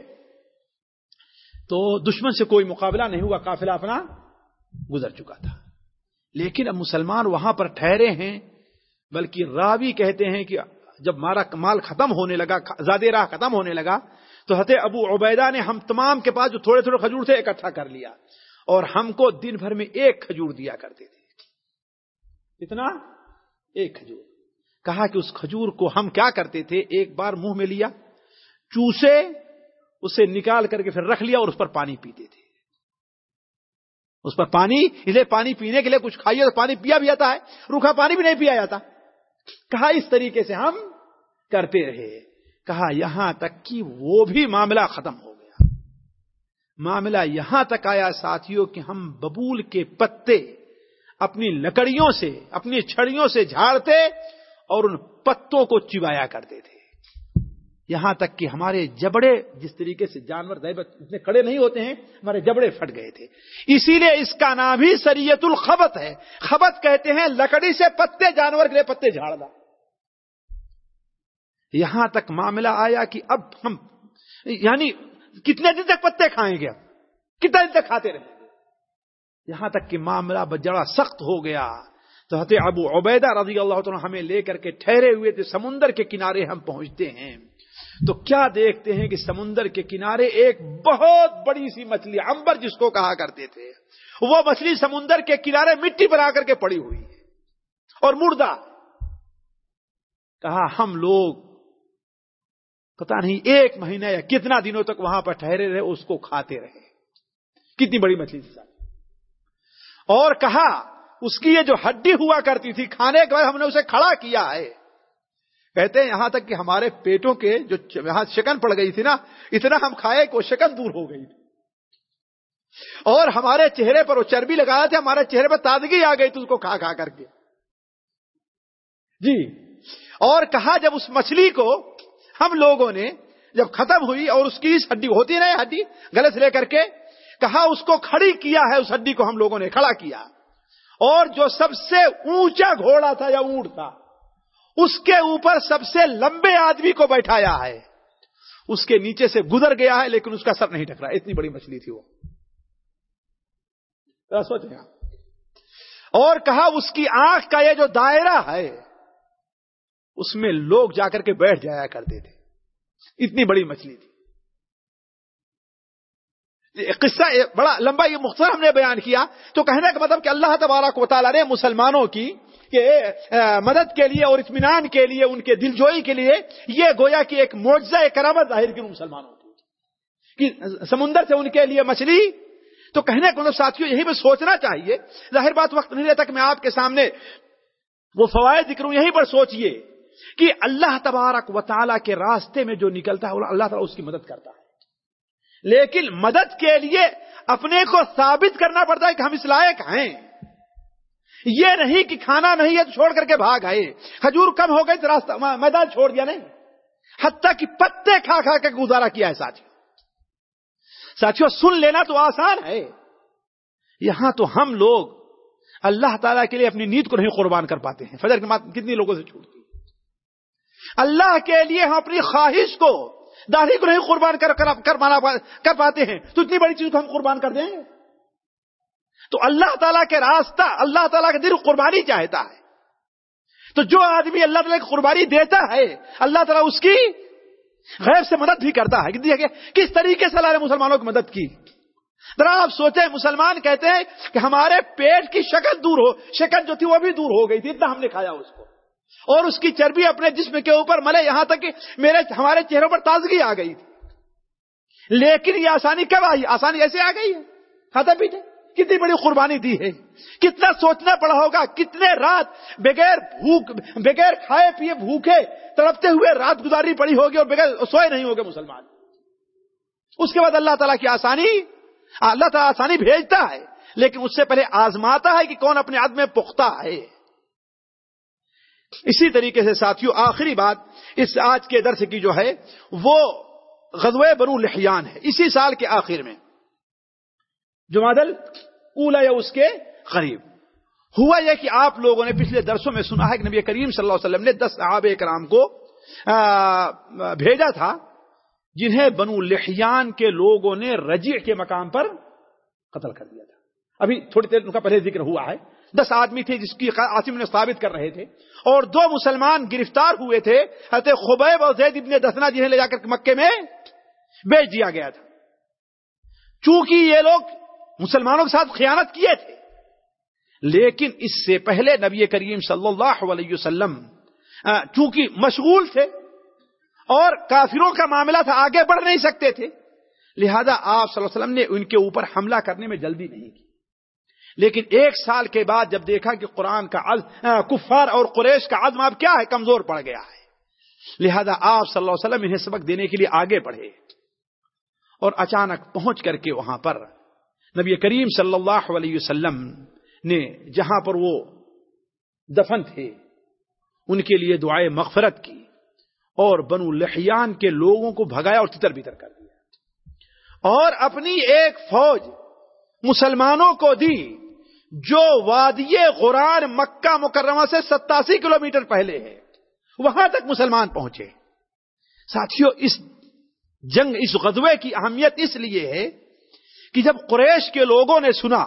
تو دشمن سے کوئی مقابلہ نہیں ہوا، قافلہ اپنا گزر چکا تھا۔ لیکن اب مسلمان وہاں پر ٹھہرے ہیں، بلکہ راوی کہتے ہیں کہ جب مارا مال ختم ہونے لگا زیادہ راہ ختم ہونے لگا، تو حت ابو عبیدہ نے ہم تمام کے پاس جو تھوڑے تھوڑے کھجور تھے اکٹھا کر لیا اور ہم کو دن بھر میں ایک کھجور دیا کرتے تھے۔ اتنا ایک کھجور۔ کہا کہ اس کھجور کو ہم کیا کرتے تھے؟ ایک بار منہ میں لیا۔ چوسے، اسے نکال کر کے پھر رکھ لیا اور اس پر پانی پیتے تھے۔ اس پر پانی، اسے پانی پینے کے لیے کچھ کھائیے تو پانی پیا بھی جاتا ہے، روکھا پانی بھی نہیں پیا جاتا۔ کہا، اس طریقے سے ہم کرتے رہے۔ کہا، یہاں تک کہ وہ بھی معاملہ ختم ہو گیا۔ معاملہ یہاں تک آیا ساتھیوں کہ ہم ببول کے پتے اپنی لکڑیوں سے، اپنی چھڑیوں سے جھاڑتے اور ان پتوں کو چبایا کرتے تھے۔ یہاں تک کہ ہمارے جبڑے جس طریقے سے جانور اتنے کڑے نہیں ہوتے ہیں، ہمارے جبڑے پھٹ گئے تھے۔ اسی لیے اس کا نام ہی سریت الخبت ہے۔ خبت کہتے ہیں لکڑی سے پتے جانور کے لیے پتے جھاڑنا یہاں تک معاملہ آیا کہ اب ہم یعنی کتنے دن تک پتے کھائیں گے؟ کتنے دن تک کھاتے رہیں یہاں تک کہ معاملہ بجڑا سخت ہو گیا۔ تو حت ابو عبیدہ رضی اللہ تعالیٰ ہمیں لے کر کے ٹھہرے ہوئے تھے، سمندر کے کنارے ہم پہنچتے ہیں۔ تو کیا دیکھتے ہیں کہ سمندر کے کنارے ایک بہت بڑی سی مچھلی امبر جس کو کہا کرتے تھے، وہ مچھلی سمندر کے کنارے مٹی بنا کر کے پڑی ہوئی ہے۔ اور مردہ کہا، ہم لوگ پتا نہیں ایک مہینہ یا کتنا دنوں تک وہاں پر ٹھہرے رہے، اس کو کھاتے رہے۔ کتنی بڑی مچھلی تھی۔ اور کہا، اس کی یہ جو ہڈی ہوا کرتی تھی، کھانے کے بعد ہم نے اسے کھڑا کیا ہے۔ کہتے ہیں یہاں تک کہ ہمارے پیٹوں کے جو یہاں شکن پڑ گئی تھی نا، اتنا ہم کھائے کہ وہ شکن دور ہو گئی۔ تھی اور ہمارے چہرے پر وہ چربی لگایا تھا، ہمارے چہرے پر تازگی آ گئی تھی اس کو کھا کھا کر کے۔ جی۔ اور کہا جب اس مچھلی کو ہم لوگوں نے جب ختم ہوئی اور اس کی ہڈی، ہوتی نا ہڈی گلے سے لے کر کے کہا اس کو کھڑی کیا ہے، اس ہڈی کو ہم لوگوں نے کھڑا کیا۔ اور جو سب سے اونچا گھوڑا تھا یا اونٹ تھا اس کے اوپر سب سے لمبے آدمی کو بیٹھایا ہے۔ اس کے نیچے سے گزر گیا ہے لیکن اس کا سر نہیں ٹکرا۔ اتنی بڑی مچھلی تھی وہ۔ سوچیں اور کہا اس کی آنکھ کا یہ جو دائرہ ہے، اس میں لوگ جا کر کے بیٹھ جایا کرتے تھے۔ اتنی بڑی مچھلی تھی۔ قصہ بڑا لمبا، یہ مختصر ہم نے بیان کیا۔ تو کہنے کا مطلب کہ اللہ تبارک و تعالیٰ نے مسلمانوں کی کہ مدد کے لیے اور اطمینان کے لیے، ان کے دل جوئی کے لیے یہ گویا کہ ایک معجزہ کرامت ظاہر کی مسلمانوں کی کہ سمندر سے ان کے لیے مچھلی، تو کہنے کو ساتھیوں یہی بھی سوچنا چاہیے۔ ظاہر بات وقت نہیں رہتا کہ میں آپ کے سامنے وہ فوائد ذکر ہوں، یہیں پر سوچئے کہ اللہ تبارک و تعالیٰ کے راستے میں جو نکلتا ہے، اللہ تعالیٰ اس کی مدد کرتا ہے۔ لیکن مدد کے لیے اپنے کو ثابت کرنا پڑتا ہے کہ ہم اس لائق ہیں۔ یہ نہیں کہ کھانا نہیں ہے تو چھوڑ کر کے بھاگ آئے۔ کھجور کم ہو گئی تو راستہ میدان چھوڑ دیا نہیں۔ حتیٰ کہ پتے کھا کھا کے گزارا کیا ہے ساتھیوں ساتھیوں سن لینا تو آسان ہے۔ یہاں تو ہم لوگ اللہ تعالیٰ کے لیے اپنی نیند کو نہیں قربان کر پاتے ہیں۔ فجر کی بات کتنی لوگوں سے چھوٹتی اللہ کے لیے ہم اپنی خواہش کو داڑھی کو نہیں قربان کر کر, مانا کر پاتے ہیں۔ تو اتنی بڑی چیز کو ہم قربان کر دیں۔ تو اللہ تعالیٰ کے راستہ، اللہ تعالیٰ کا دل قربانی چاہتا ہے۔ تو جو آدمی اللہ تعالیٰ کی قربانی دیتا ہے، اللہ تعالیٰ اس کی غیر سے مدد بھی کرتا ہے۔ کس طریقے سے اللہ نے مسلمانوں کی مدد کی۔ ذرا آپ سوچیں، مسلمان کہتے ہیں کہ ہمارے پیٹ کی شکل دور ہو، شکل جو تھی وہ بھی دور ہو گئی تھی، اتنا ہم نے کھایا اس کو۔ اور اس کی چربی اپنے جسم کے اوپر ملے، یہاں تک کہ میرے، ہمارے چہروں پر تازگی آ گئی۔ تھی لیکن یہ آسانی کب آئی؟ آسانی ایسے آ گئی ہے۔ کھاتے پیٹے کتنی بڑی قربانی دی ہے؟ کتنا سوچنا پڑا ہوگا؟ کتنے رات بغیر بھوک بغیر کھائے پیے بھوکے تڑپتے ہوئے رات گزاری پڑی ہوگی اور بغیر سوئے نہیں ہوگے مسلمان؟ اس کے بعد اللہ تعالیٰ کی آسانی اللہ تعالیٰ آسانی بھیجتا ہے، لیکن اس سے پہلے آزماتا ہے کہ کون اپنے ہاتھ پختہ ہے۔ اسی طریقے سے ساتھیوں آخری بات اس آج کے درس کی جو ہے، وہ غزوہ بنو لحیان ہے۔ اسی سال کے آخر میں۔ جمادل اولا یا اس کے قریب۔ ہوا یہ کہ آپ لوگوں نے پچھلے درسوں میں سنا ہے کہ نبی کریم صلی اللہ علیہ وسلم نے دس صحاب کرام کو بھیجا تھا، جنہیں بنو لحیان کے لوگوں نے رجیع کے مقام پر قتل کر دیا تھا۔ ابھی تھوڑی دیر کا پہلے ذکر ہوا ہے۔ دس آدمی تھے جس کی عاصم نے ثابت کر رہے تھے۔ اور دو مسلمان گرفتار ہوئے تھے، حضرت خبیب اور زید ابن دسنا، جنہیں لے جا کر مکے میں بیچ دیا گیا تھا۔ چونکہ یہ لوگ مسلمانوں کے ساتھ خیانت کیے تھے۔ لیکن اس سے پہلے نبی کریم صلی اللہ علیہ وسلم چونکہ مشغول تھے اور کافروں کا معاملہ تھا، آگے بڑھ نہیں سکتے تھے، لہذا آپ صلی اللہ علیہ وسلم نے ان کے اوپر حملہ کرنے میں جلدی نہیں کی۔ لیکن ایک سال کے بعد جب دیکھا کہ قرآن کا کفار اور قریش کا عزم اب کیا ہے، کمزور پڑ گیا ہے۔ لہذا آپ صلی اللہ علیہ وسلم انہیں سبق دینے کے لیے آگے بڑھے اور اچانک پہنچ کر کے وہاں پر نبی کریم صلی اللہ علیہ وسلم نے جہاں پر وہ دفن تھے، ان کے لیے دعائیں مغفرت کی اور بنو لحیان کے لوگوں کو بھگایا اور تتر بتر کر دیا۔ اور اپنی ایک فوج مسلمانوں کو دی جو وادی قرآن مکہ مکرمہ سے ستاسی کلومیٹر پہلے ہے، وہاں تک مسلمان پہنچے۔ ساتھیوں اس جنگ، اس غزوے کی اہمیت اس لیے ہے کہ جب قریش کے لوگوں نے سنا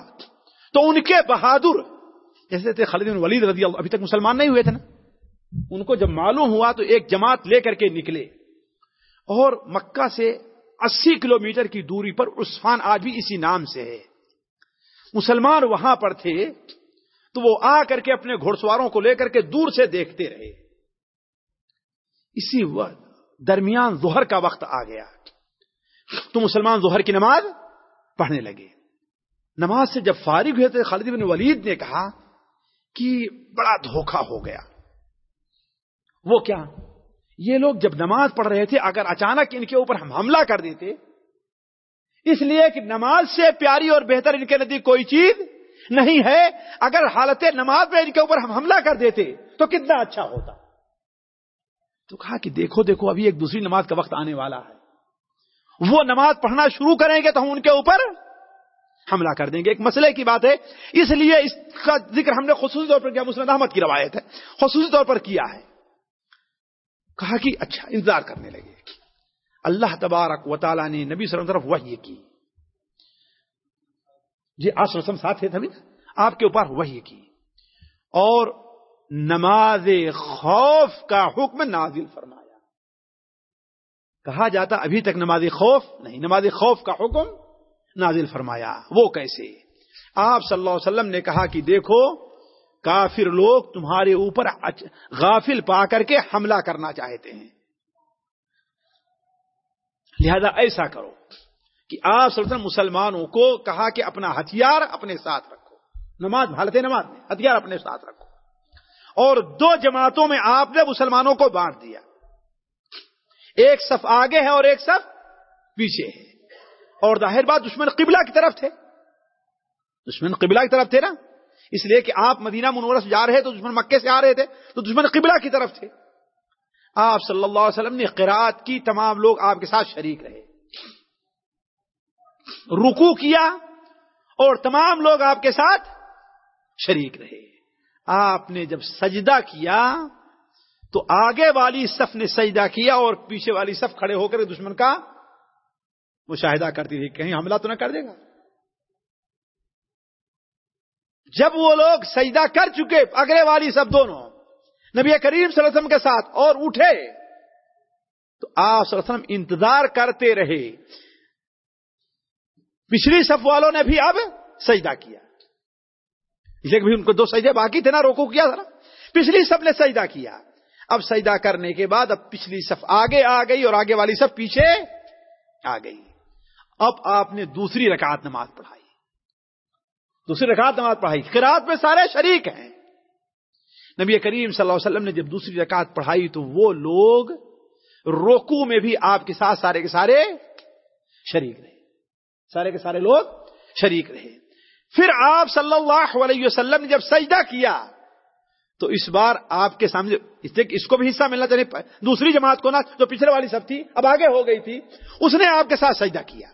تو ان کے بہادر، جیسے تھے خالد بن ولید رضی اللہ، ابھی تک مسلمان نہیں ہوئے تھے نا؟ ان کو جب معلوم ہوا تو ایک جماعت لے کر کے نکلے۔ اور مکہ سے اسی کلومیٹر کی دوری پر عثمان آج بھی اسی نام سے ہے۔ مسلمان وہاں پر تھے تو وہ آ کر کے اپنے گھوڑ سواروں کو لے کر کے دور سے دیکھتے رہے۔ اسی وقت درمیان ظہر کا وقت آ گیا۔ تو مسلمان ظہر کی نماز پڑھنے لگے۔ نماز سے جب فارغ ہوئے تو خالد بن ولید نے کہا کہ بڑا دھوکا ہو گیا۔ وہ کیا؟ یہ لوگ جب نماز پڑھ رہے تھے، اگر اچانک ان کے اوپر ہم حملہ کر دیتے، اس لیے کہ نماز سے پیاری اور بہتر ان کے نزدیک کوئی چیز نہیں ہے، اگر حالت نماز میں ان کے اوپر ہم حملہ کر دیتے تو کتنا اچھا ہوتا۔ تو کہا کہ دیکھو دیکھو، ابھی ایک دوسری نماز کا وقت آنے والا ہے۔ وہ نماز پڑھنا شروع کریں گے تو ہم ان کے اوپر حملہ کر دیں گے۔ ایک مسئلے کی بات ہے، اس لیے اس کا ذکر ہم نے خصوصی طور پر کیا، مسلم احمد کی روایت ہے، خصوصی طور پر کیا ہے۔ کہا کہ اچھا انتظار کرنے لگے اللہ تبارک و تعالیٰ نے نبی صلی اللہ علیہ وسلم وحی کی۔ جی آپ وسلم ساتھ تھے آپ کے اوپر وحی کی۔ اور نماز خوف کا حکم نازل فرمایا۔ کہا جاتا ابھی تک نماز خوف نہیں نماز خوف کا حکم نازل فرمایا۔ وہ کیسے؟ آپ صلی اللہ علیہ وسلم نے کہا کہ دیکھو، کافر لوگ تمہارے اوپر غافل پا کر کے حملہ کرنا چاہتے ہیں۔ لہذا ایسا کرو کہ آپ سب مسلمانوں کو کہا کہ اپنا ہتھیار اپنے ساتھ رکھو۔ نماز، حالت نماز میں ہتھیار اپنے ساتھ رکھو۔ اور دو جماعتوں میں آپ نے مسلمانوں کو بانٹ دیا۔ ایک صف آگے ہے اور ایک صف پیچھے ہے۔ اور ظاہر بات دشمن قبلہ کی طرف تھے۔ دشمن قبلہ کی طرف تھے نا؟ اس لیے کہ آپ مدینہ منورہ سے جا رہے تو دشمن مکے سے آ رہے تھے۔ تو دشمن قبلہ کی طرف تھے۔ آپ صلی اللہ علیہ وسلم نے قرات کی تمام لوگ آپ کے ساتھ شریک رہے۔ رکو کیا اور تمام لوگ آپ کے ساتھ شریک رہے۔ آپ نے جب سجدہ کیا تو آگے والی صف نے سجدہ کیا اور پیچھے والی صف کھڑے ہو کر دشمن کا مشاہدہ کرتی تھی کہیں حملہ تو نہ کر دے گا۔ جب وہ لوگ سجدہ کر چکے، اگلے والی سب دونوں، نبی کریم صلی اللہ علیہ وسلم کے ساتھ اور اٹھے، تو آپ صلی اللہ علیہ وسلم انتظار کرتے رہے۔ پچھلی صف والوں نے بھی اب سجدہ کیا۔ بھی ان کو دو سجدے باقی تھے نا، روکو کیا تھا نا۔ پچھلی صف نے سجدہ کیا۔ اب سجدہ کرنے کے بعد اب پچھلی صف آگے آ گئی اور آگے والی صف پیچھے آ گئی۔ اب آپ نے دوسری رکعت نماز پڑھائی۔ دوسری رکعت نماز پڑھائی۔ قرات میں سارے شریک ہیں۔ نبی کریم صلی اللہ علیہ وسلم نے جب دوسری رکعت پڑھائی تو وہ لوگ روکو میں بھی آپ کے ساتھ سارے کے سارے شریک رہے۔ سارے کے سارے لوگ شریک رہے۔ پھر آپ صلی اللہ علیہ وسلم نے جب سجدہ کیا تو اس بار آپ کے سامنے اس کو بھی حصہ ملنا چاہیے، دوسری جماعت کو نا جو پچھلے والی سب تھی، اب آگے ہو گئی تھی، اس نے آپ کے ساتھ سجدہ کیا۔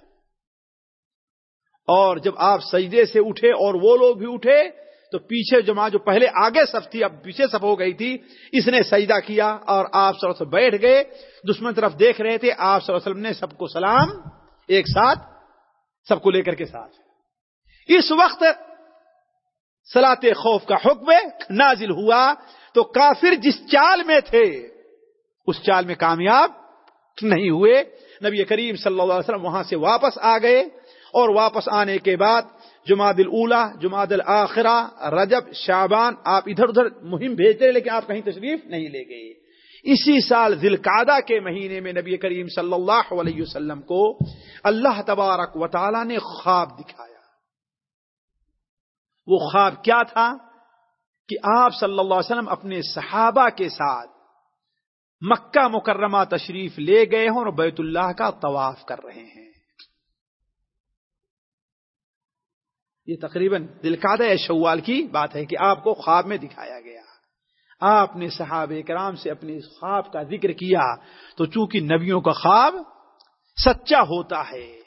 اور جب آپ سجدے سے اٹھے اور وہ لوگ بھی اٹھے، تو پیچھے جماعت جو پہلے آگے سب تھی، اب پیچھے سب ہو گئی تھی، اس نے سجدہ کیا اور آپ صلی اللہ علیہ وسلم بیٹھ گئے، دشمن طرف دیکھ رہے تھے، آپ صلی اللہ علیہ وسلم نے سب کو سلام، ایک ساتھ، سب کو لے کر کے ساتھ۔ اس وقت سلاط خوف کا حکم نازل ہوا تو کافر جس چال میں تھے، اس چال میں کامیاب نہیں ہوئے۔ نبی کریم صلی اللہ علیہ وسلم وہاں سے واپس آ گئے اور واپس آنے کے بعد جماعت الا جماعت الآخرہ رجب شابان آپ ادھر ادھر مہم بھیجتے لیکن آپ کہیں تشریف نہیں لے گئے۔ اسی سال ذیل کے مہینے میں نبی کریم صلی اللہ علیہ وسلم کو اللہ تبارک و تعالی نے خواب دکھایا۔ وہ خواب کیا تھا کہ آپ صلی اللہ علیہ وسلم اپنے صحابہ کے ساتھ مکہ مکرمہ تشریف لے گئے ہوں اور بیت اللہ کا طواف کر رہے ہیں۔ یہ تقریباً دلکادہ شوال کی بات ہے کہ آپ کو خواب میں دکھایا گیا۔ آپ نے صحابہ کرام سے اپنے خواب کا ذکر کیا تو چونکہ نبیوں کا خواب سچا ہوتا ہے۔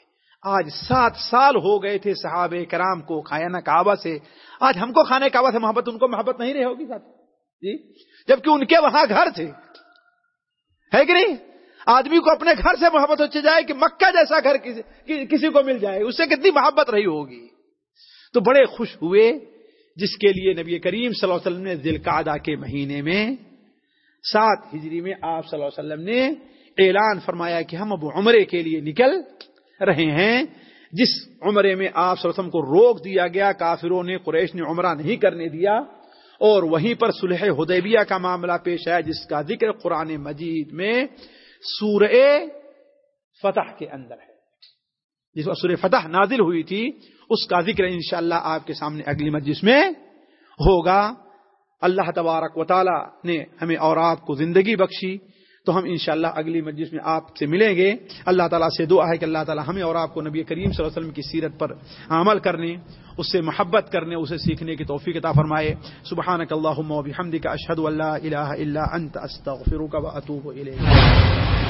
آج سات سال ہو گئے تھے صحابہ کرام کو کھانا کعبہ سے۔ آج ہم کو کھانے کعبہ سے محبت، ان کو محبت نہیں رہے ہوگی ساتھ۔ جی؟ جبکہ ان کے وہاں گھر تھے۔ ہے کہ نہیں؟ آدمی کو اپنے گھر سے محبت ہو جائے کہ مکہ جیسا گھر کسی کو مل جائے، اس سے کتنی محبت رہی ہوگی۔ تو بڑے خوش ہوئے، جس کے لیے نبی کریم صلی اللہ علیہ وسلم نے دل کے مہینے میں سات ہجری میں آپ صلی اللہ علیہ وسلم نے اعلان فرمایا کہ ہم اب عمرے کے لیے نکل رہے ہیں۔ جس عمرے میں آپ وسلم کو روک دیا گیا، کافروں نے، قریش نے عمرہ نہیں کرنے دیا۔ اور وہیں پر سلح حدیبیہ کا معاملہ پیش آیا، جس کا ذکر قرآن مجید میں سورہ فتح کے اندر ہے۔ جس وقت سورہ فتح نازل ہوئی تھی، اس کا ذکر انشاءاللہ اللہ آپ کے سامنے اگلی مجلس میں ہوگا۔ اللہ تبارک و تعالی نے ہمیں اور آپ کو زندگی بخشی۔ تو ہم انشاءاللہ اگلی مجلس میں آپ سے ملیں گے۔ اللہ تعالیٰ سے دعا ہے کہ اللہ تعالیٰ ہمیں اور آپ کو نبی کریم صلی اللہ علیہ وسلم کی سیرت پر عمل کرنے اس سے محبت کرنے اسے سیکھنے کی توفیق عطا فرمائے۔ سبحانک اللہم و بحمدک، اشہد اللہ الہ الا انت، استغفرک و اتوب الیک۔